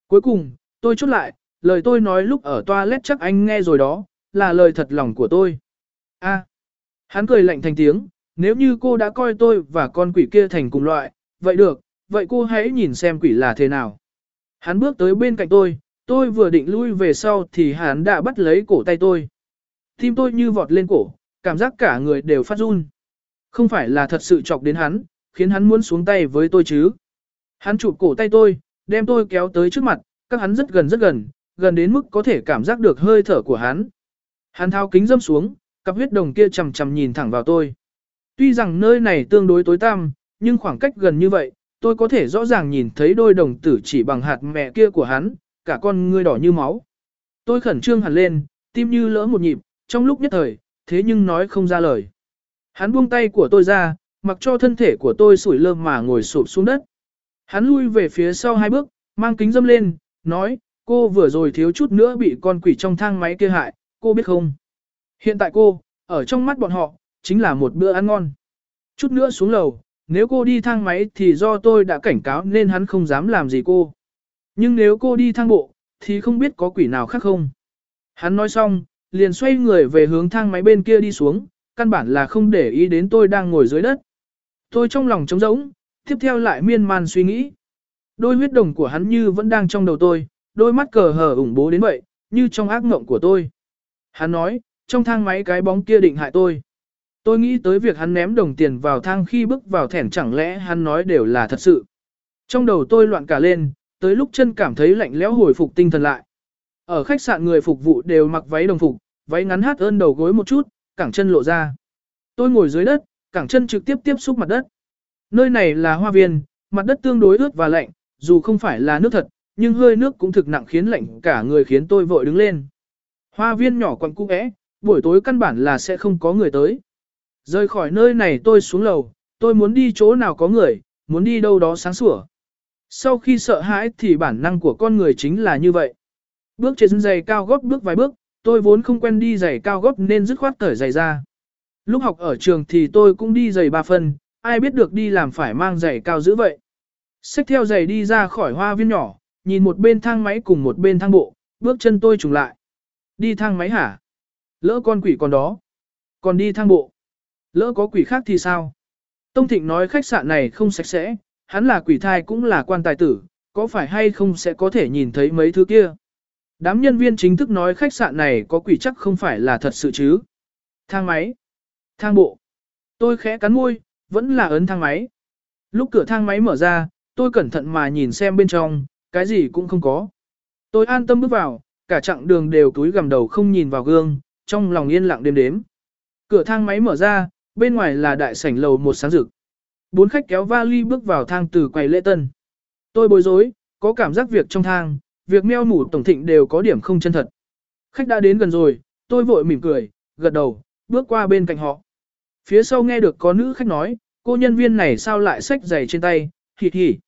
A: Cuối cùng, tôi chốt lại, lời tôi nói lúc ở toilet chắc anh nghe rồi đó, là lời thật lòng của tôi. A, hắn cười lạnh thành tiếng, nếu như cô đã coi tôi và con quỷ kia thành cùng loại, vậy được, vậy cô hãy nhìn xem quỷ là thế nào. Hắn bước tới bên cạnh tôi, tôi vừa định lui về sau thì hắn đã bắt lấy cổ tay tôi. Tim tôi như vọt lên cổ, cảm giác cả người đều phát run. Không phải là thật sự chọc đến hắn, khiến hắn muốn xuống tay với tôi chứ. Hắn chụp cổ tay tôi, đem tôi kéo tới trước mặt, các hắn rất gần rất gần, gần đến mức có thể cảm giác được hơi thở của hắn. Hắn thao kính dâm xuống, cặp huyết đồng kia chằm chằm nhìn thẳng vào tôi. Tuy rằng nơi này tương đối tối tăm, nhưng khoảng cách gần như vậy, tôi có thể rõ ràng nhìn thấy đôi đồng tử chỉ bằng hạt mẹ kia của hắn, cả con ngươi đỏ như máu. Tôi khẩn trương hẳn lên, tim như lỡ một nhịp, trong lúc nhất thời, thế nhưng nói không ra lời. Hắn buông tay của tôi ra, mặc cho thân thể của tôi sủi lơm mà ngồi sụp xuống đất. Hắn lui về phía sau hai bước, mang kính dâm lên, nói, cô vừa rồi thiếu chút nữa bị con quỷ trong thang máy kia hại, cô biết không? Hiện tại cô, ở trong mắt bọn họ, chính là một bữa ăn ngon. Chút nữa xuống lầu, nếu cô đi thang máy thì do tôi đã cảnh cáo nên hắn không dám làm gì cô. Nhưng nếu cô đi thang bộ, thì không biết có quỷ nào khác không. Hắn nói xong, liền xoay người về hướng thang máy bên kia đi xuống, căn bản là không để ý đến tôi đang ngồi dưới đất. Tôi trong lòng trống rỗng, tiếp theo lại miên man suy nghĩ. Đôi huyết đồng của hắn như vẫn đang trong đầu tôi, đôi mắt cờ hờ ủng bố đến vậy, như trong ác mộng của tôi. Hắn nói, trong thang máy cái bóng kia định hại tôi. Tôi nghĩ tới việc hắn ném đồng tiền vào thang khi bước vào thẻn chẳng lẽ hắn nói đều là thật sự. Trong đầu tôi loạn cả lên, tới lúc chân cảm thấy lạnh lẽo hồi phục tinh thần lại. Ở khách sạn người phục vụ đều mặc váy đồng phục, váy ngắn hát ơn đầu gối một chút, cẳng chân lộ ra. Tôi ngồi dưới đất, cẳng chân trực tiếp tiếp xúc mặt đất. Nơi này là hoa viên, mặt đất tương đối ướt và lạnh, dù không phải là nước thật, nhưng hơi nước cũng thực nặng khiến lạnh cả người khiến tôi vội đứng lên. Hoa viên nhỏ quặn cung ẽ, buổi tối căn bản là sẽ không có người tới. Rời khỏi nơi này tôi xuống lầu, tôi muốn đi chỗ nào có người, muốn đi đâu đó sáng sủa. Sau khi sợ hãi thì bản năng của con người chính là như vậy. Bước trên giày cao gót bước vài bước, tôi vốn không quen đi giày cao gót nên dứt khoát thở giày ra. Lúc học ở trường thì tôi cũng đi giày ba phân, ai biết được đi làm phải mang giày cao dữ vậy. Xách theo giày đi ra khỏi hoa viên nhỏ, nhìn một bên thang máy cùng một bên thang bộ, bước chân tôi trùng lại. Đi thang máy hả? Lỡ con quỷ còn đó. Còn đi thang bộ. Lỡ có quỷ khác thì sao? Tông Thịnh nói khách sạn này không sạch sẽ, hắn là quỷ thai cũng là quan tài tử, có phải hay không sẽ có thể nhìn thấy mấy thứ kia. Đám nhân viên chính thức nói khách sạn này có quỷ chắc không phải là thật sự chứ. Thang máy. Thang bộ. Tôi khẽ cắn môi, vẫn là ấn thang máy. Lúc cửa thang máy mở ra, tôi cẩn thận mà nhìn xem bên trong, cái gì cũng không có. Tôi an tâm bước vào, cả chặng đường đều túi gầm đầu không nhìn vào gương, trong lòng yên lặng đêm đếm. Cửa thang máy mở ra, bên ngoài là đại sảnh lầu một sáng rực. Bốn khách kéo vali bước vào thang từ quầy lễ tân. Tôi bối rối, có cảm giác việc trong thang, việc meo mủ tổng thịnh đều có điểm không chân thật. Khách đã đến gần rồi, tôi vội mỉm cười, gật đầu, bước qua bên cạnh họ. Phía sau nghe được có nữ khách nói, cô nhân viên này sao lại xách giày trên tay, hỉ hỉ.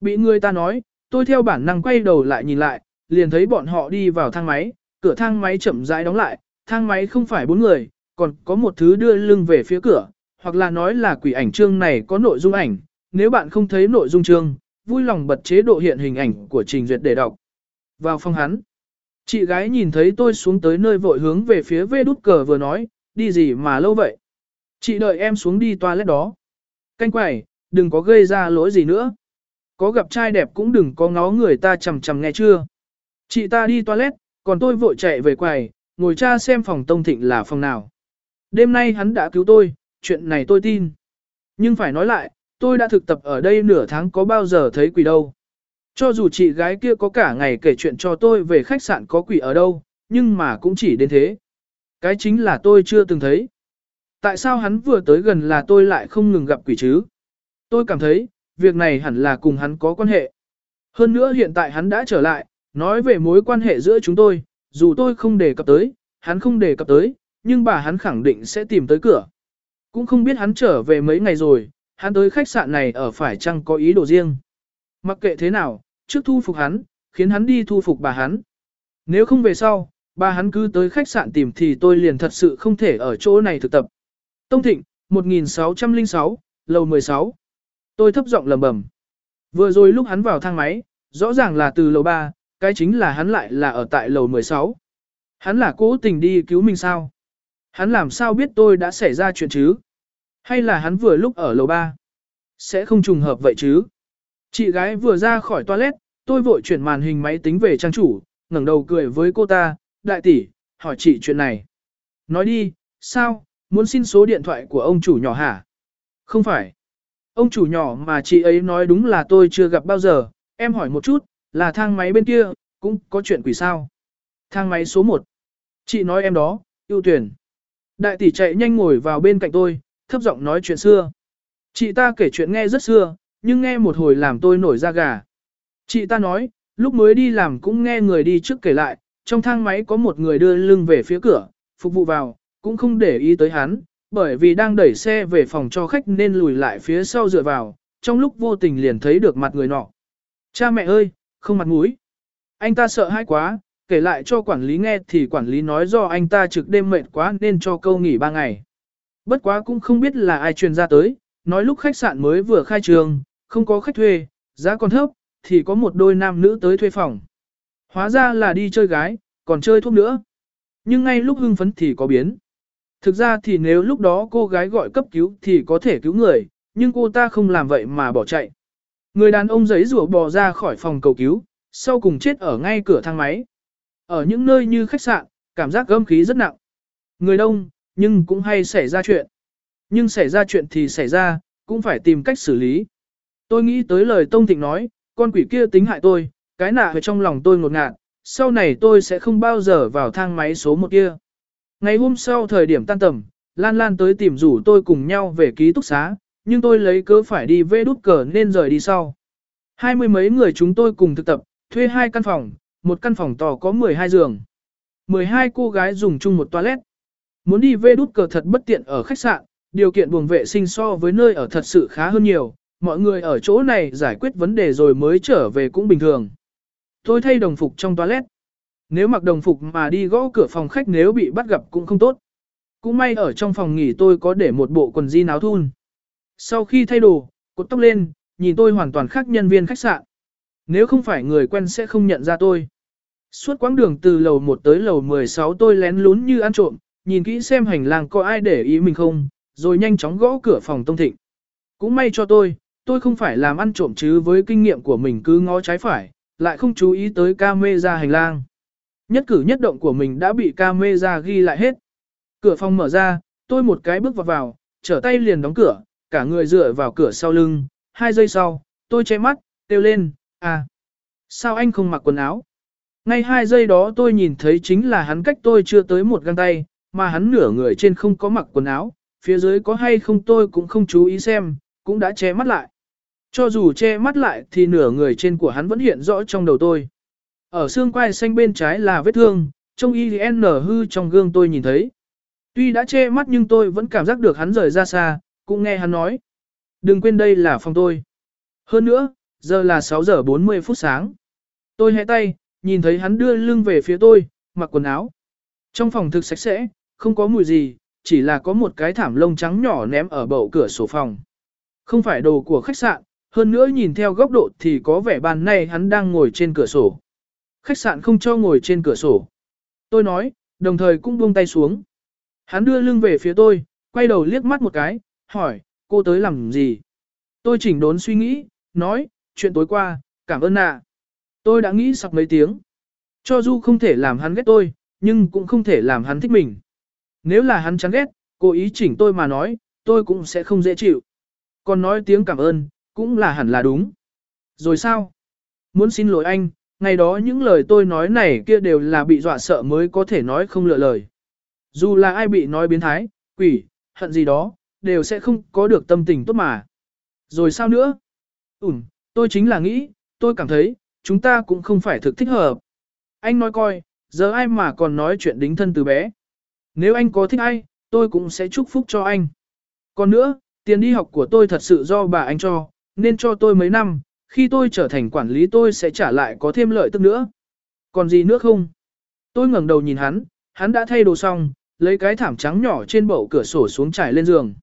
A: Bị người ta nói, tôi theo bản năng quay đầu lại nhìn lại, liền thấy bọn họ đi vào thang máy, cửa thang máy chậm rãi đóng lại, thang máy không phải bốn người, còn có một thứ đưa lưng về phía cửa, hoặc là nói là quỷ ảnh chương này có nội dung ảnh, nếu bạn không thấy nội dung chương, vui lòng bật chế độ hiện hình ảnh của trình duyệt để đọc. Vào phòng hắn, chị gái nhìn thấy tôi xuống tới nơi vội hướng về phía vê đút cờ vừa nói, đi gì mà lâu vậy? Chị đợi em xuống đi toilet đó. Canh quẩy, đừng có gây ra lỗi gì nữa. Có gặp trai đẹp cũng đừng có ngó người ta chầm chầm nghe chưa. Chị ta đi toilet, còn tôi vội chạy về quầy, ngồi tra xem phòng Tông Thịnh là phòng nào. Đêm nay hắn đã cứu tôi, chuyện này tôi tin. Nhưng phải nói lại, tôi đã thực tập ở đây nửa tháng có bao giờ thấy quỷ đâu. Cho dù chị gái kia có cả ngày kể chuyện cho tôi về khách sạn có quỷ ở đâu, nhưng mà cũng chỉ đến thế. Cái chính là tôi chưa từng thấy. Tại sao hắn vừa tới gần là tôi lại không ngừng gặp quỷ chứ? Tôi cảm thấy, việc này hẳn là cùng hắn có quan hệ. Hơn nữa hiện tại hắn đã trở lại, nói về mối quan hệ giữa chúng tôi, dù tôi không đề cập tới, hắn không đề cập tới, nhưng bà hắn khẳng định sẽ tìm tới cửa. Cũng không biết hắn trở về mấy ngày rồi, hắn tới khách sạn này ở phải chăng có ý đồ riêng. Mặc kệ thế nào, trước thu phục hắn, khiến hắn đi thu phục bà hắn. Nếu không về sau, bà hắn cứ tới khách sạn tìm thì tôi liền thật sự không thể ở chỗ này thực tập. Tông Thịnh, 1606, lầu 16. Tôi thấp giọng lầm bầm. Vừa rồi lúc hắn vào thang máy, rõ ràng là từ lầu 3, cái chính là hắn lại là ở tại lầu 16. Hắn là cố tình đi cứu mình sao? Hắn làm sao biết tôi đã xảy ra chuyện chứ? Hay là hắn vừa lúc ở lầu 3? Sẽ không trùng hợp vậy chứ? Chị gái vừa ra khỏi toilet, tôi vội chuyển màn hình máy tính về trang chủ, ngẩng đầu cười với cô ta, đại tỷ, hỏi chị chuyện này. Nói đi, sao, muốn xin số điện thoại của ông chủ nhỏ hả? Không phải. Ông chủ nhỏ mà chị ấy nói đúng là tôi chưa gặp bao giờ, em hỏi một chút, là thang máy bên kia, cũng có chuyện quỷ sao. Thang máy số 1. Chị nói em đó, ưu tuyển. Đại tỷ chạy nhanh ngồi vào bên cạnh tôi, thấp giọng nói chuyện xưa. Chị ta kể chuyện nghe rất xưa, nhưng nghe một hồi làm tôi nổi da gà. Chị ta nói, lúc mới đi làm cũng nghe người đi trước kể lại, trong thang máy có một người đưa lưng về phía cửa, phục vụ vào, cũng không để ý tới hắn, bởi vì đang đẩy xe về phòng cho khách nên lùi lại phía sau dựa vào, trong lúc vô tình liền thấy được mặt người nọ. Cha mẹ ơi, không mặt mũi. Anh ta sợ hãi quá, kể lại cho quản lý nghe thì quản lý nói do anh ta trực đêm mệt quá nên cho câu nghỉ 3 ngày. Bất quá cũng không biết là ai truyền ra tới, nói lúc khách sạn mới vừa khai trường, không có khách thuê, giá còn thấp, thì có một đôi nam nữ tới thuê phòng. Hóa ra là đi chơi gái, còn chơi thuốc nữa. Nhưng ngay lúc hưng phấn thì có biến. Thực ra thì nếu lúc đó cô gái gọi cấp cứu thì có thể cứu người, nhưng cô ta không làm vậy mà bỏ chạy. Người đàn ông giấy rủa bò ra khỏi phòng cầu cứu, sau cùng chết ở ngay cửa thang máy. Ở những nơi như khách sạn, cảm giác gâm khí rất nặng. Người đông, nhưng cũng hay xảy ra chuyện. Nhưng xảy ra chuyện thì xảy ra, cũng phải tìm cách xử lý. Tôi nghĩ tới lời Tông Thịnh nói, con quỷ kia tính hại tôi, cái nạ trong lòng tôi ngột ngạt, sau này tôi sẽ không bao giờ vào thang máy số một kia. Ngày hôm sau thời điểm tan tầm, Lan Lan tới tìm rủ tôi cùng nhau về ký túc xá, nhưng tôi lấy cớ phải đi vê đút cờ nên rời đi sau. Hai mươi mấy người chúng tôi cùng thực tập, thuê hai căn phòng, một căn phòng to có 12 giường. 12 cô gái dùng chung một toilet. Muốn đi vê đút cờ thật bất tiện ở khách sạn, điều kiện buồng vệ sinh so với nơi ở thật sự khá hơn nhiều, mọi người ở chỗ này giải quyết vấn đề rồi mới trở về cũng bình thường. Tôi thay đồng phục trong toilet. Nếu mặc đồng phục mà đi gõ cửa phòng khách nếu bị bắt gặp cũng không tốt. Cũng may ở trong phòng nghỉ tôi có để một bộ quần jean áo thun. Sau khi thay đồ, cột tóc lên, nhìn tôi hoàn toàn khác nhân viên khách sạn. Nếu không phải người quen sẽ không nhận ra tôi. Suốt quãng đường từ lầu 1 tới lầu 16 tôi lén lún như ăn trộm, nhìn kỹ xem hành lang có ai để ý mình không, rồi nhanh chóng gõ cửa phòng Tông Thịnh. Cũng may cho tôi, tôi không phải làm ăn trộm chứ với kinh nghiệm của mình cứ ngó trái phải, lại không chú ý tới camera hành lang. Nhất cử nhất động của mình đã bị camera ghi lại hết. Cửa phòng mở ra, tôi một cái bước vào vào, trở tay liền đóng cửa, cả người dựa vào cửa sau lưng, hai giây sau, tôi che mắt, kêu lên, à, sao anh không mặc quần áo? Ngay hai giây đó tôi nhìn thấy chính là hắn cách tôi chưa tới một găng tay, mà hắn nửa người trên không có mặc quần áo, phía dưới có hay không tôi cũng không chú ý xem, cũng đã che mắt lại. Cho dù che mắt lại thì nửa người trên của hắn vẫn hiện rõ trong đầu tôi. Ở xương quai xanh bên trái là vết thương, trong IN hư trong gương tôi nhìn thấy. Tuy đã che mắt nhưng tôi vẫn cảm giác được hắn rời ra xa, cũng nghe hắn nói. Đừng quên đây là phòng tôi. Hơn nữa, giờ là 6 giờ 40 phút sáng. Tôi hẽ tay, nhìn thấy hắn đưa lưng về phía tôi, mặc quần áo. Trong phòng thực sạch sẽ, không có mùi gì, chỉ là có một cái thảm lông trắng nhỏ ném ở bậu cửa sổ phòng. Không phải đồ của khách sạn, hơn nữa nhìn theo góc độ thì có vẻ bàn này hắn đang ngồi trên cửa sổ. Khách sạn không cho ngồi trên cửa sổ. Tôi nói, đồng thời cũng buông tay xuống. Hắn đưa lưng về phía tôi, quay đầu liếc mắt một cái, hỏi, cô tới làm gì? Tôi chỉnh đốn suy nghĩ, nói, chuyện tối qua, cảm ơn nạ. Tôi đã nghĩ sặc mấy tiếng. Cho dù không thể làm hắn ghét tôi, nhưng cũng không thể làm hắn thích mình. Nếu là hắn chán ghét, cố ý chỉnh tôi mà nói, tôi cũng sẽ không dễ chịu. Còn nói tiếng cảm ơn, cũng là hẳn là đúng. Rồi sao? Muốn xin lỗi anh, ngày đó những lời tôi nói này kia đều là bị dọa sợ mới có thể nói không lựa lời. Dù là ai bị nói biến thái, quỷ, hận gì đó, đều sẽ không có được tâm tình tốt mà. Rồi sao nữa? Ừm, tôi chính là nghĩ, tôi cảm thấy, chúng ta cũng không phải thực thích hợp. Anh nói coi, giờ ai mà còn nói chuyện đính thân từ bé. Nếu anh có thích ai, tôi cũng sẽ chúc phúc cho anh. Còn nữa, tiền đi học của tôi thật sự do bà anh cho, nên cho tôi mấy năm, khi tôi trở thành quản lý tôi sẽ trả lại có thêm lợi tức nữa. Còn gì nữa không? Tôi ngẩng đầu nhìn hắn, hắn đã thay đồ xong, lấy cái thảm trắng nhỏ trên bậu cửa sổ xuống trải lên giường.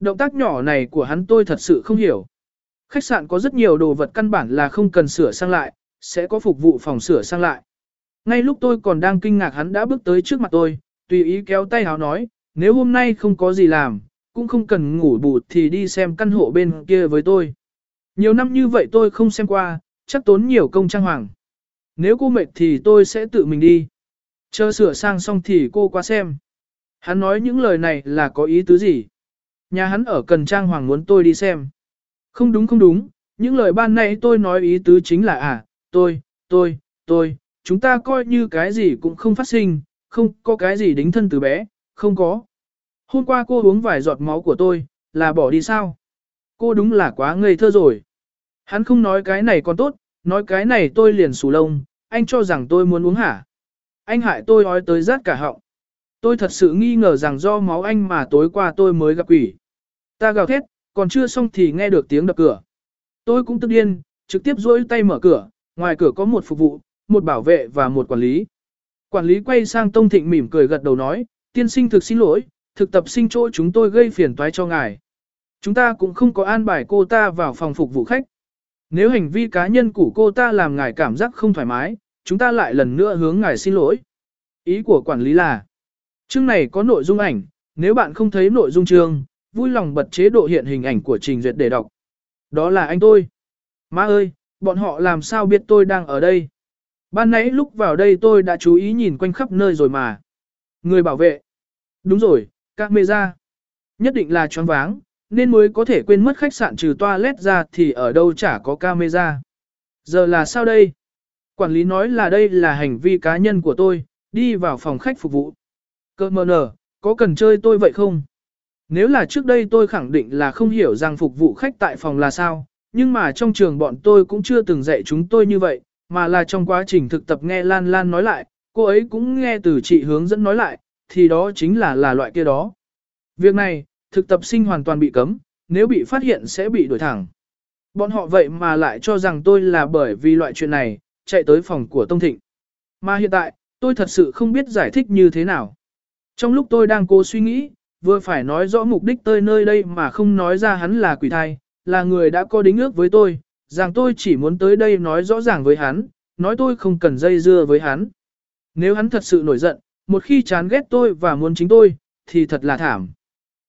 A: Động tác nhỏ này của hắn tôi thật sự không hiểu. Khách sạn có rất nhiều đồ vật căn bản là không cần sửa sang lại, sẽ có phục vụ phòng sửa sang lại. Ngay lúc tôi còn đang kinh ngạc hắn đã bước tới trước mặt tôi, tùy ý kéo tay háo nói, nếu hôm nay không có gì làm, cũng không cần ngủ bù thì đi xem căn hộ bên kia với tôi. Nhiều năm như vậy tôi không xem qua, chắc tốn nhiều công trang hoàng. Nếu cô mệt thì tôi sẽ tự mình đi. Chờ sửa sang xong thì cô qua xem. Hắn nói những lời này là có ý tứ gì? Nhà hắn ở Cần Trang Hoàng muốn tôi đi xem. Không đúng không đúng, những lời ban nãy tôi nói ý tứ chính là à, tôi, tôi, tôi, chúng ta coi như cái gì cũng không phát sinh, không có cái gì đính thân từ bé, không có. Hôm qua cô uống vài giọt máu của tôi, là bỏ đi sao? Cô đúng là quá ngây thơ rồi. Hắn không nói cái này còn tốt, nói cái này tôi liền sù lông, anh cho rằng tôi muốn uống hả? Anh hại tôi nói tới rát cả họng. Tôi thật sự nghi ngờ rằng do máu anh mà tối qua tôi mới gặp quỷ. Ta gào thét, còn chưa xong thì nghe được tiếng đập cửa. Tôi cũng tức điên, trực tiếp duỗi tay mở cửa, ngoài cửa có một phục vụ, một bảo vệ và một quản lý. Quản lý quay sang Tông Thịnh mỉm cười gật đầu nói, tiên sinh thực xin lỗi, thực tập sinh chỗ chúng tôi gây phiền toái cho ngài. Chúng ta cũng không có an bài cô ta vào phòng phục vụ khách. Nếu hành vi cá nhân của cô ta làm ngài cảm giác không thoải mái, chúng ta lại lần nữa hướng ngài xin lỗi. Ý của quản lý là, chương này có nội dung ảnh, nếu bạn không thấy nội dung chương, vui lòng bật chế độ hiện hình ảnh của trình duyệt để đọc. Đó là anh tôi. Má ơi, bọn họ làm sao biết tôi đang ở đây? Ban nãy lúc vào đây tôi đã chú ý nhìn quanh khắp nơi rồi mà. Người bảo vệ. Đúng rồi, camera. Nhất định là choáng váng, nên mới có thể quên mất khách sạn trừ toilet ra thì ở đâu chả có camera. Giờ là sao đây? Quản lý nói là đây là hành vi cá nhân của tôi, đi vào phòng khách phục vụ. Cơ mờ nở, có cần chơi tôi vậy không? Nếu là trước đây tôi khẳng định là không hiểu rằng phục vụ khách tại phòng là sao, nhưng mà trong trường bọn tôi cũng chưa từng dạy chúng tôi như vậy, mà là trong quá trình thực tập nghe Lan Lan nói lại, cô ấy cũng nghe từ chị hướng dẫn nói lại, thì đó chính là là loại kia đó. Việc này, thực tập sinh hoàn toàn bị cấm, nếu bị phát hiện sẽ bị đuổi thẳng. Bọn họ vậy mà lại cho rằng tôi là bởi vì loại chuyện này, chạy tới phòng của Tông Thịnh. Mà hiện tại, tôi thật sự không biết giải thích như thế nào. Trong lúc tôi đang cố suy nghĩ, vừa phải nói rõ mục đích tới nơi đây mà không nói ra hắn là quỷ thai, là người đã có đính ước với tôi, rằng tôi chỉ muốn tới đây nói rõ ràng với hắn, nói tôi không cần dây dưa với hắn. Nếu hắn thật sự nổi giận, một khi chán ghét tôi và muốn chính tôi, thì thật là thảm.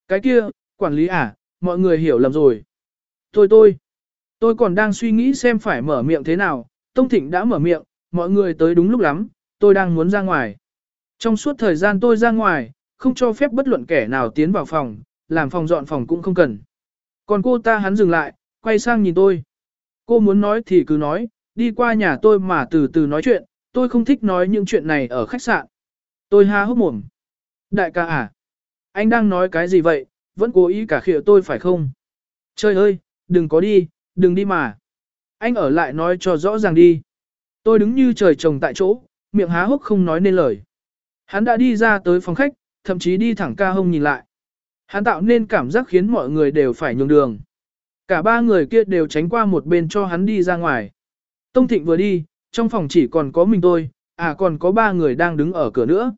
A: Cái kia, quản lý à, mọi người hiểu lầm rồi. Tôi tôi, tôi còn đang suy nghĩ xem phải mở miệng thế nào, Tông Thịnh đã mở miệng, mọi người tới đúng lúc lắm, tôi đang muốn ra ngoài. Trong suốt thời gian tôi ra ngoài, không cho phép bất luận kẻ nào tiến vào phòng, làm phòng dọn phòng cũng không cần. Còn cô ta hắn dừng lại, quay sang nhìn tôi. Cô muốn nói thì cứ nói, đi qua nhà tôi mà từ từ nói chuyện, tôi không thích nói những chuyện này ở khách sạn. Tôi ha hốc mồm. Đại ca à, anh đang nói cái gì vậy, vẫn cố ý cả khịa tôi phải không? Trời ơi, đừng có đi, đừng đi mà. Anh ở lại nói cho rõ ràng đi. Tôi đứng như trời trồng tại chỗ, miệng há hốc không nói nên lời. Hắn đã đi ra tới phòng khách, thậm chí đi thẳng ca hông nhìn lại. Hắn tạo nên cảm giác khiến mọi người đều phải nhường đường. Cả ba người kia đều tránh qua một bên cho hắn đi ra ngoài. Tông Thịnh vừa đi, trong phòng chỉ còn có mình tôi, à còn có ba người đang đứng ở cửa nữa.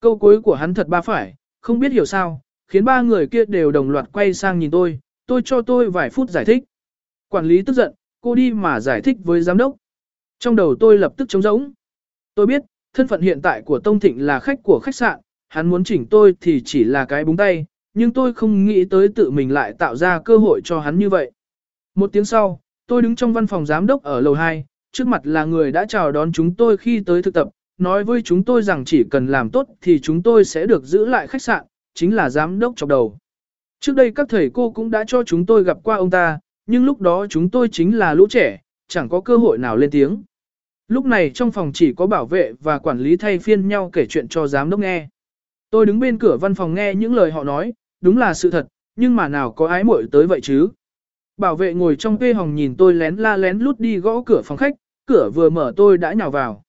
A: Câu cuối của hắn thật ba phải, không biết hiểu sao, khiến ba người kia đều đồng loạt quay sang nhìn tôi, tôi cho tôi vài phút giải thích. Quản lý tức giận, cô đi mà giải thích với giám đốc. Trong đầu tôi lập tức trống rỗng. Tôi biết, thân phận hiện tại của Tông Thịnh là khách của khách sạn, hắn muốn chỉnh tôi thì chỉ là cái búng tay, nhưng tôi không nghĩ tới tự mình lại tạo ra cơ hội cho hắn như vậy. Một tiếng sau, tôi đứng trong văn phòng giám đốc ở lầu 2, trước mặt là người đã chào đón chúng tôi khi tới thực tập, nói với chúng tôi rằng chỉ cần làm tốt thì chúng tôi sẽ được giữ lại khách sạn, chính là giám đốc chọc đầu. Trước đây các thầy cô cũng đã cho chúng tôi gặp qua ông ta, nhưng lúc đó chúng tôi chính là lũ trẻ, chẳng có cơ hội nào lên tiếng. Lúc này trong phòng chỉ có bảo vệ và quản lý thay phiên nhau kể chuyện cho giám đốc nghe. Tôi đứng bên cửa văn phòng nghe những lời họ nói, đúng là sự thật, nhưng mà nào có ái muội tới vậy chứ. Bảo vệ ngồi trong quê hồng nhìn tôi lén la lén lút đi gõ cửa phòng khách, cửa vừa mở tôi đã nhào vào.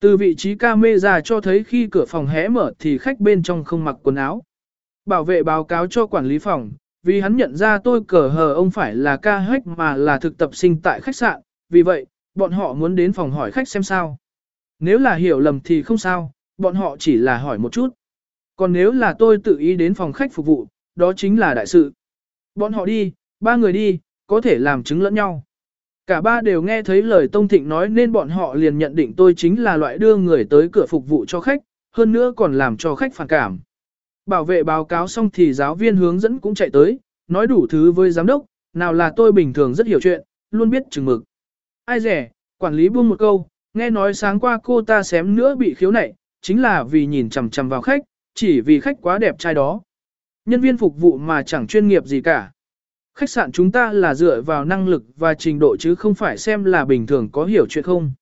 A: Từ vị trí ca mê ra cho thấy khi cửa phòng hé mở thì khách bên trong không mặc quần áo. Bảo vệ báo cáo cho quản lý phòng, vì hắn nhận ra tôi cờ hờ ông phải là ca hách mà là thực tập sinh tại khách sạn, vì vậy, bọn họ muốn đến phòng hỏi khách xem sao. Nếu là hiểu lầm thì không sao, bọn họ chỉ là hỏi một chút. Còn nếu là tôi tự ý đến phòng khách phục vụ, đó chính là đại sự. Bọn họ đi, ba người đi, có thể làm chứng lẫn nhau. Cả ba đều nghe thấy lời Tông Thịnh nói nên bọn họ liền nhận định tôi chính là loại đưa người tới cửa phục vụ cho khách, hơn nữa còn làm cho khách phản cảm. Bảo vệ báo cáo xong thì giáo viên hướng dẫn cũng chạy tới, nói đủ thứ với giám đốc, nào là tôi bình thường rất hiểu chuyện, luôn biết chừng mực. Ai rẻ, quản lý buông một câu, nghe nói sáng qua cô ta xém nữa bị khiếu nại, chính là vì nhìn chằm chằm vào khách, chỉ vì khách quá đẹp trai đó. Nhân viên phục vụ mà chẳng chuyên nghiệp gì cả. Khách sạn chúng ta là dựa vào năng lực và trình độ chứ không phải xem là bình thường có hiểu chuyện không.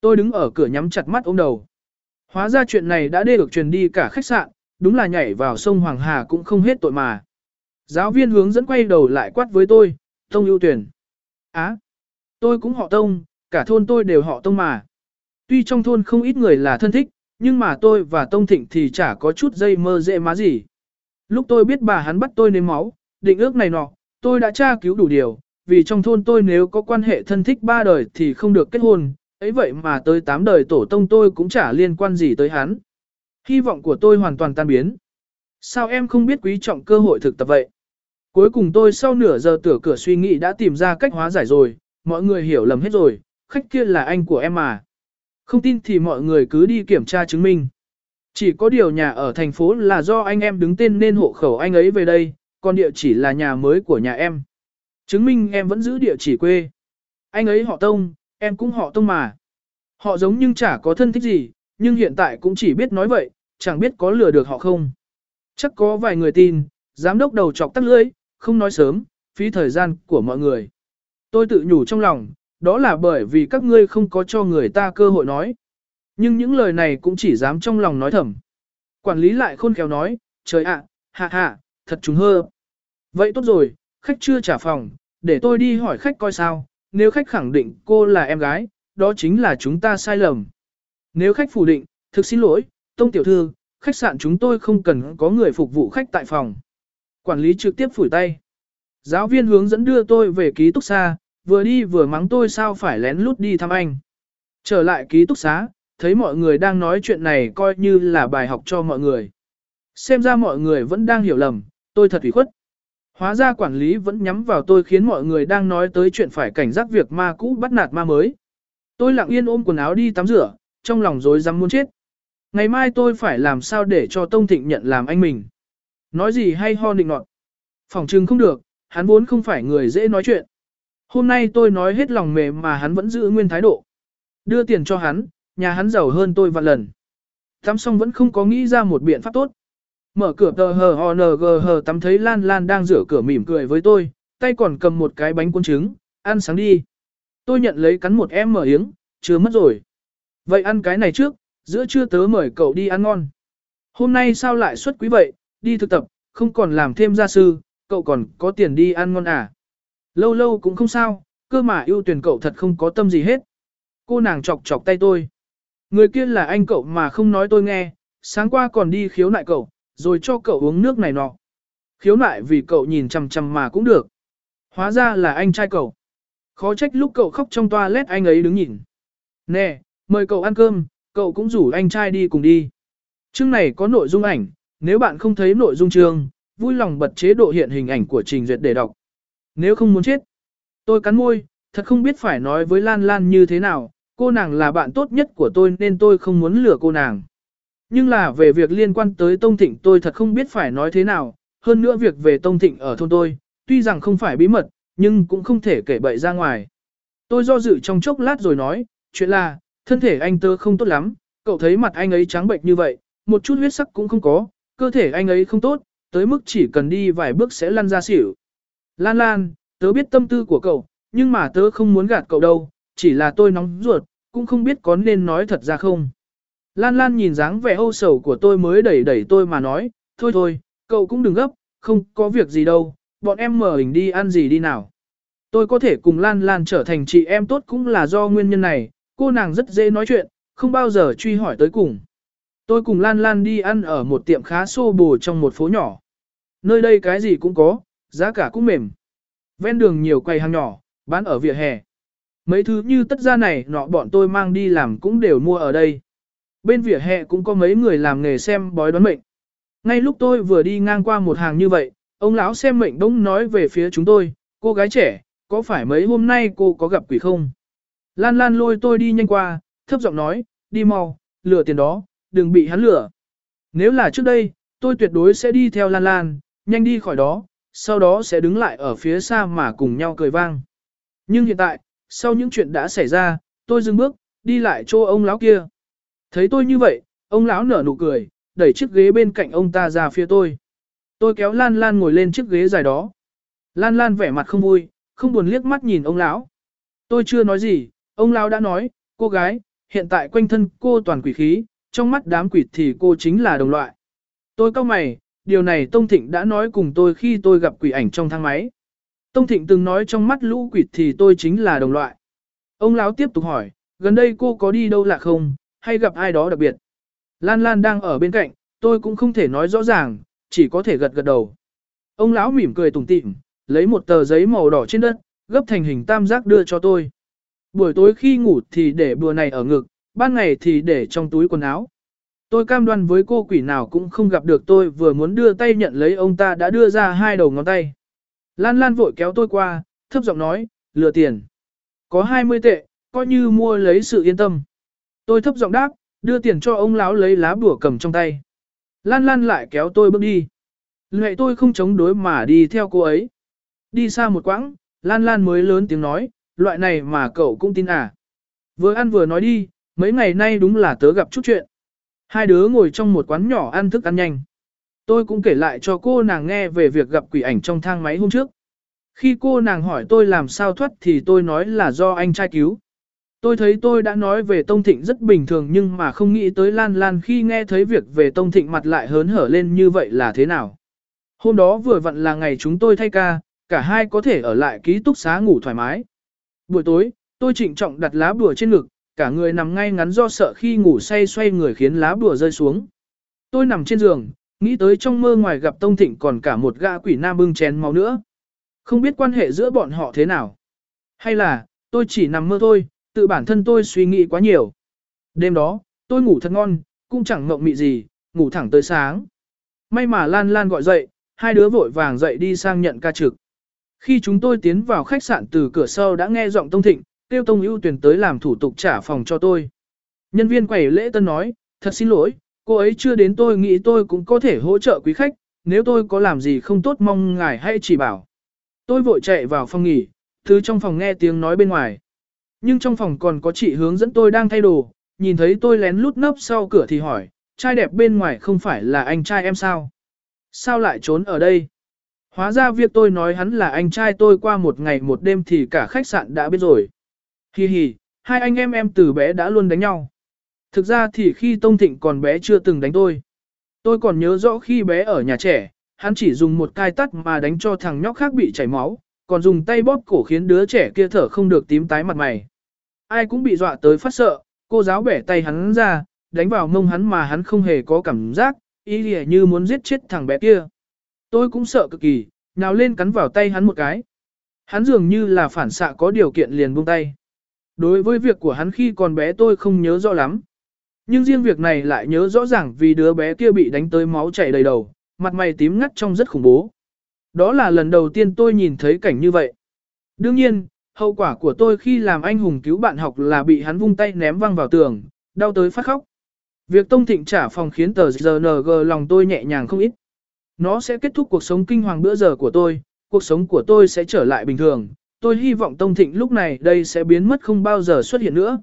A: Tôi đứng ở cửa nhắm chặt mắt ôm đầu. Hóa ra chuyện này đã đê được truyền đi cả khách sạn, đúng là nhảy vào sông Hoàng Hà cũng không hết tội mà. Giáo viên hướng dẫn quay đầu lại quát với tôi, Tông ưu tuyển. Á, tôi cũng họ Tông, cả thôn tôi đều họ Tông mà. Tuy trong thôn không ít người là thân thích, nhưng mà tôi và Tông Thịnh thì chả có chút dây mơ dễ má gì. Lúc tôi biết bà hắn bắt tôi nếm máu, định ước này nọ, tôi đã tra cứu đủ điều, vì trong thôn tôi nếu có quan hệ thân thích ba đời thì không được kết hôn, ấy vậy mà tới tám đời tổ tông tôi cũng chả liên quan gì tới hắn. Hy vọng của tôi hoàn toàn tan biến. Sao em không biết quý trọng cơ hội thực tập vậy? Cuối cùng tôi sau nửa giờ tửa cửa suy nghĩ đã tìm ra cách hóa giải rồi, mọi người hiểu lầm hết rồi, khách kia là anh của em mà. Không tin thì mọi người cứ đi kiểm tra chứng minh. Chỉ có điều nhà ở thành phố là do anh em đứng tên nên hộ khẩu anh ấy về đây, còn địa chỉ là nhà mới của nhà em. Chứng minh em vẫn giữ địa chỉ quê. Anh ấy họ Tông, em cũng họ Tông mà. Họ giống nhưng chả có thân thích gì, nhưng hiện tại cũng chỉ biết nói vậy, chẳng biết có lừa được họ không. Chắc có vài người tin, giám đốc đầu chọc tắt lưỡi, không nói sớm, phí thời gian của mọi người. Tôi tự nhủ trong lòng, đó là bởi vì các ngươi không có cho người ta cơ hội nói. Nhưng những lời này cũng chỉ dám trong lòng nói thầm. Quản lý lại khôn khéo nói, trời ạ, hạ hạ, thật trùng hơ. Vậy tốt rồi, khách chưa trả phòng, để tôi đi hỏi khách coi sao, nếu khách khẳng định cô là em gái, đó chính là chúng ta sai lầm. Nếu khách phủ định, thực xin lỗi, tông tiểu thư, khách sạn chúng tôi không cần có người phục vụ khách tại phòng. Quản lý trực tiếp phủi tay. Giáo viên hướng dẫn đưa tôi về ký túc xa vừa đi vừa mắng tôi sao phải lén lút đi thăm anh. Trở lại ký túc xá, thấy mọi người đang nói chuyện này coi như là bài học cho mọi người. Xem ra mọi người vẫn đang hiểu lầm, tôi thật ủy khuất. Hóa ra quản lý vẫn nhắm vào tôi khiến mọi người đang nói tới chuyện phải cảnh giác việc ma cũ bắt nạt ma mới. Tôi lặng yên ôm quần áo đi tắm rửa, trong lòng rối rắm muốn chết. Ngày mai tôi phải làm sao để cho Tông Thịnh nhận làm anh mình. Nói gì hay ho nịnh nọt. Phòng trưng không được, hắn vốn không phải người dễ nói chuyện. Hôm nay tôi nói hết lòng mềm mà hắn vẫn giữ nguyên thái độ. Đưa tiền cho hắn, nhà hắn giàu hơn tôi vạn lần. Tắm xong vẫn không có nghĩ ra một biện pháp tốt. Mở cửa tờ hờ hò nờ gờ hờ tắm thấy Lan Lan đang rửa cửa mỉm cười với tôi, tay còn cầm một cái bánh cuốn trứng, ăn sáng đi. Tôi nhận lấy cắn một em mở yếng, chưa mất rồi. Vậy ăn cái này trước, giữa trưa tớ mời cậu đi ăn ngon. Hôm nay sao lại xuất quý vậy, đi thực tập, không còn làm thêm gia sư, cậu còn có tiền đi ăn ngon à. Lâu lâu cũng không sao, cơ mà ưu tuyển cậu thật không có tâm gì hết. Cô nàng chọc chọc tay tôi. Người kia là anh cậu mà không nói tôi nghe, sáng qua còn đi khiếu nại cậu, rồi cho cậu uống nước này nọ. Khiếu nại vì cậu nhìn chằm chằm mà cũng được. Hóa ra là anh trai cậu. Khó trách lúc cậu khóc trong toilet anh ấy đứng nhìn. Nè, mời cậu ăn cơm, cậu cũng rủ anh trai đi cùng đi. Chương này có nội dung ảnh, nếu bạn không thấy nội dung chương, vui lòng bật chế độ hiện hình ảnh của trình duyệt để đọc. Nếu không muốn chết, tôi cắn môi, thật không biết phải nói với Lan Lan như thế nào, cô nàng là bạn tốt nhất của tôi nên tôi không muốn lừa cô nàng. Nhưng là về việc liên quan tới Tông Thịnh tôi thật không biết phải nói thế nào, hơn nữa việc về Tông Thịnh ở thôn tôi, tuy rằng không phải bí mật, nhưng cũng không thể kể bậy ra ngoài. Tôi do dự trong chốc lát rồi nói, chuyện là, thân thể anh tớ không tốt lắm, cậu thấy mặt anh ấy trắng bệnh như vậy, một chút huyết sắc cũng không có, cơ thể anh ấy không tốt, tới mức chỉ cần đi vài bước sẽ lăn ra xỉu. Lan Lan, tớ biết tâm tư của cậu, nhưng mà tớ không muốn gạt cậu đâu, chỉ là tôi nóng ruột, cũng không biết có nên nói thật ra không. Lan Lan nhìn dáng vẻ âu sầu của tôi mới đẩy đẩy tôi mà nói, thôi thôi, cậu cũng đừng gấp, không có việc gì đâu, bọn em mở hình đi ăn gì đi nào. Tôi có thể cùng Lan Lan trở thành chị em tốt cũng là do nguyên nhân này, cô nàng rất dễ nói chuyện, không bao giờ truy hỏi tới cùng. Tôi cùng Lan Lan đi ăn ở một tiệm khá xô bồ trong một phố nhỏ. Nơi đây cái gì cũng có, giá cả cũng mềm. Ven đường nhiều quầy hàng nhỏ, bán ở vỉa hè. Mấy thứ như tất ra này nọ bọn tôi mang đi làm cũng đều mua ở đây. Bên vỉa hè cũng có mấy người làm nghề xem bói đoán mệnh. Ngay lúc tôi vừa đi ngang qua một hàng như vậy, ông lão xem mệnh bỗng nói về phía chúng tôi, cô gái trẻ, có phải mấy hôm nay cô có gặp quỷ không? Lan Lan lôi tôi đi nhanh qua, thấp giọng nói, đi mau, lừa tiền đó, đừng bị hắn lừa. Nếu là trước đây, tôi tuyệt đối sẽ đi theo Lan Lan, nhanh đi khỏi đó, sau đó sẽ đứng lại ở phía xa mà cùng nhau cười vang. Nhưng hiện tại, sau những chuyện đã xảy ra, tôi dừng bước, đi lại chỗ ông lão kia. Thấy tôi như vậy, ông lão nở nụ cười, đẩy chiếc ghế bên cạnh ông ta ra phía tôi. Tôi kéo Lan Lan ngồi lên chiếc ghế dài đó. Lan Lan vẻ mặt không vui, không buồn liếc mắt nhìn ông lão. Tôi chưa nói gì, ông lão đã nói, cô gái, hiện tại quanh thân cô toàn quỷ khí, trong mắt đám quỷ thì cô chính là đồng loại. Tôi cau mày, điều này Tông Thịnh đã nói cùng tôi khi tôi gặp quỷ ảnh trong thang máy. Tông Thịnh từng nói trong mắt lũ quỷ thì tôi chính là đồng loại. Ông lão tiếp tục hỏi, gần đây cô có đi đâu lạ không, hay gặp ai đó đặc biệt. Lan Lan đang ở bên cạnh, tôi cũng không thể nói rõ ràng, chỉ có thể gật gật đầu. Ông lão mỉm cười tủm tỉm, lấy một tờ giấy màu đỏ trên đất, gấp thành hình tam giác đưa cho tôi. Buổi tối khi ngủ thì để bùa này ở ngực, ban ngày thì để trong túi quần áo. Tôi cam đoan với cô quỷ nào cũng không gặp được tôi vừa muốn đưa tay nhận lấy ông ta đã đưa ra hai đầu ngón tay. Lan Lan vội kéo tôi qua, thấp giọng nói, lừa tiền. Có 20 tệ, coi như mua lấy sự yên tâm. Tôi thấp giọng đáp, đưa tiền cho ông lão lấy lá bùa cầm trong tay. Lan Lan lại kéo tôi bước đi. Lệ tôi không chống đối mà đi theo cô ấy. Đi xa một quãng, Lan Lan mới lớn tiếng nói, loại này mà cậu cũng tin à. Vừa ăn vừa nói đi, mấy ngày nay đúng là tớ gặp chút chuyện. Hai đứa ngồi trong một quán nhỏ ăn thức ăn nhanh. Tôi cũng kể lại cho cô nàng nghe về việc gặp quỷ ảnh trong thang máy hôm trước. Khi cô nàng hỏi tôi làm sao thoát thì tôi nói là do anh trai cứu. Tôi thấy tôi đã nói về Tông Thịnh rất bình thường nhưng mà không nghĩ tới Lan Lan khi nghe thấy việc về Tông Thịnh mặt lại hớn hở lên như vậy là thế nào. Hôm đó vừa vặn là ngày chúng tôi thay ca, cả hai có thể ở lại ký túc xá ngủ thoải mái. Buổi tối, tôi trịnh trọng đặt lá bùa trên ngực, cả người nằm ngay ngắn do sợ khi ngủ say xoay người khiến lá bùa rơi xuống. Tôi nằm trên giường, nghĩ tới trong mơ ngoài gặp Tông Thịnh còn cả một gã quỷ nam bưng chén máu nữa. Không biết quan hệ giữa bọn họ thế nào. Hay là, tôi chỉ nằm mơ thôi, tự bản thân tôi suy nghĩ quá nhiều. Đêm đó, tôi ngủ thật ngon, cũng chẳng mộng mị gì, ngủ thẳng tới sáng. May mà Lan Lan gọi dậy, hai đứa vội vàng dậy đi sang nhận ca trực. Khi chúng tôi tiến vào khách sạn từ cửa sau đã nghe giọng Tông Thịnh, tiêu Tông ưu tuyển tới làm thủ tục trả phòng cho tôi. Nhân viên quầy lễ tân nói, thật xin lỗi, cô ấy chưa đến tôi nghĩ tôi cũng có thể hỗ trợ quý khách, nếu tôi có làm gì không tốt mong ngài hãy chỉ bảo. Tôi vội chạy vào phòng nghỉ, thứ trong phòng nghe tiếng nói bên ngoài. Nhưng trong phòng còn có chị hướng dẫn tôi đang thay đồ, nhìn thấy tôi lén lút nấp sau cửa thì hỏi, trai đẹp bên ngoài không phải là anh trai em sao? Sao lại trốn ở đây? Hóa ra việc tôi nói hắn là anh trai tôi qua một ngày một đêm thì cả khách sạn đã biết rồi. Hi hi, hai anh em em từ bé đã luôn đánh nhau. Thực ra thì khi Tông Thịnh còn bé chưa từng đánh tôi. Tôi còn nhớ rõ khi bé ở nhà trẻ, hắn chỉ dùng một cai tắt mà đánh cho thằng nhóc khác bị chảy máu, còn dùng tay bóp cổ khiến đứa trẻ kia thở không được tím tái mặt mày. Ai cũng bị dọa tới phát sợ, cô giáo bẻ tay hắn ra, đánh vào mông hắn mà hắn không hề có cảm giác, ý như muốn giết chết thằng bé kia. Tôi cũng sợ cực kỳ, nào lên cắn vào tay hắn một cái. Hắn dường như là phản xạ có điều kiện liền buông tay. Đối với việc của hắn khi còn bé tôi không nhớ rõ lắm. Nhưng riêng việc này lại nhớ rõ ràng vì đứa bé kia bị đánh tới máu chảy đầy đầu, mặt mày tím ngắt trong rất khủng bố. Đó là lần đầu tiên tôi nhìn thấy cảnh như vậy. Đương nhiên, hậu quả của tôi khi làm anh hùng cứu bạn học là bị hắn vung tay ném văng vào tường, đau tới phát khóc. Việc Tông Thịnh trả phòng khiến tờ GNG lòng tôi nhẹ nhàng không ít. Nó sẽ kết thúc cuộc sống kinh hoàng bữa giờ của tôi, cuộc sống của tôi sẽ trở lại bình thường. Tôi hy vọng Tông Thịnh lúc này đây sẽ biến mất không bao giờ xuất hiện nữa.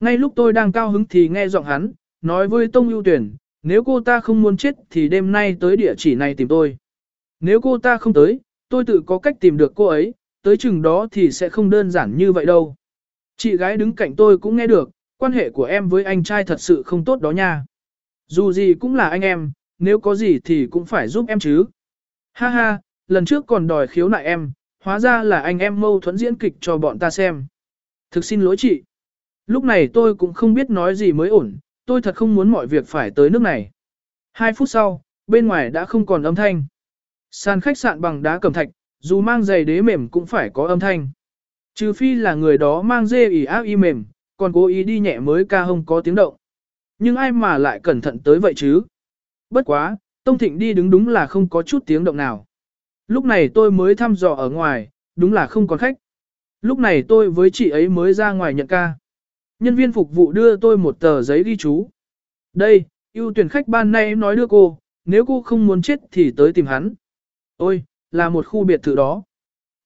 A: Ngay lúc tôi đang cao hứng thì nghe giọng hắn, nói với Tông ưu tuyển, nếu cô ta không muốn chết thì đêm nay tới địa chỉ này tìm tôi. Nếu cô ta không tới, tôi tự có cách tìm được cô ấy, tới chừng đó thì sẽ không đơn giản như vậy đâu. Chị gái đứng cạnh tôi cũng nghe được, quan hệ của em với anh trai thật sự không tốt đó nha. Dù gì cũng là anh em, nếu có gì thì cũng phải giúp em chứ. Ha ha, lần trước còn đòi khiếu nại em, hóa ra là anh em mâu thuẫn diễn kịch cho bọn ta xem. Thực xin lỗi chị. Lúc này tôi cũng không biết nói gì mới ổn, tôi thật không muốn mọi việc phải tới nước này. Hai phút sau, bên ngoài đã không còn âm thanh. Sàn khách sạn bằng đá cẩm thạch, dù mang giày đế mềm cũng phải có âm thanh. Trừ phi là người đó mang dê ỉ ác y mềm, còn cố ý đi nhẹ mới ca hông có tiếng động. Nhưng ai mà lại cẩn thận tới vậy chứ? Bất quá, Tông Thịnh đi đứng đúng là không có chút tiếng động nào. Lúc này tôi mới thăm dò ở ngoài, đúng là không còn khách. Lúc này tôi với chị ấy mới ra ngoài nhận ca. Nhân viên phục vụ đưa tôi một tờ giấy ghi chú. Đây, ưu tuyển khách ban nay em nói đưa cô, nếu cô không muốn chết thì tới tìm hắn. Ôi, là một khu biệt thự đó.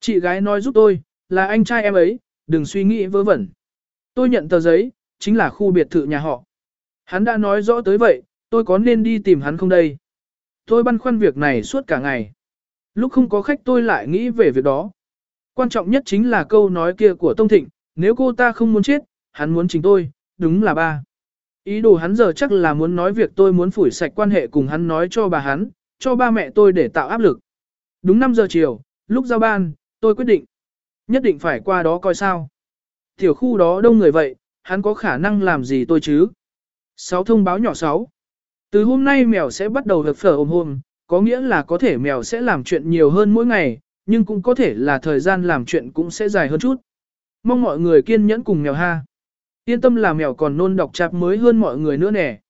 A: Chị gái nói giúp tôi, là anh trai em ấy, đừng suy nghĩ vớ vẩn. Tôi nhận tờ giấy, chính là khu biệt thự nhà họ. Hắn đã nói rõ tới vậy, tôi có nên đi tìm hắn không đây? Tôi băn khoăn việc này suốt cả ngày. Lúc không có khách tôi lại nghĩ về việc đó. Quan trọng nhất chính là câu nói kia của Tông Thịnh, nếu cô ta không muốn chết, hắn muốn chính tôi, đúng là ba. Ý đồ hắn giờ chắc là muốn nói việc tôi muốn phủi sạch quan hệ cùng hắn nói cho bà hắn, cho ba mẹ tôi để tạo áp lực. Đúng 5 giờ chiều, lúc giao ban, tôi quyết định. Nhất định phải qua đó coi sao. Tiểu khu đó đông người vậy, hắn có khả năng làm gì tôi chứ? Sáu thông báo nhỏ 6. Từ hôm nay mèo sẽ bắt đầu hợp phở ôm hôm, có nghĩa là có thể mèo sẽ làm chuyện nhiều hơn mỗi ngày, nhưng cũng có thể là thời gian làm chuyện cũng sẽ dài hơn chút. Mong mọi người kiên nhẫn cùng mèo ha. Yên tâm là mèo còn nôn đọc chạp mới hơn mọi người nữa nè.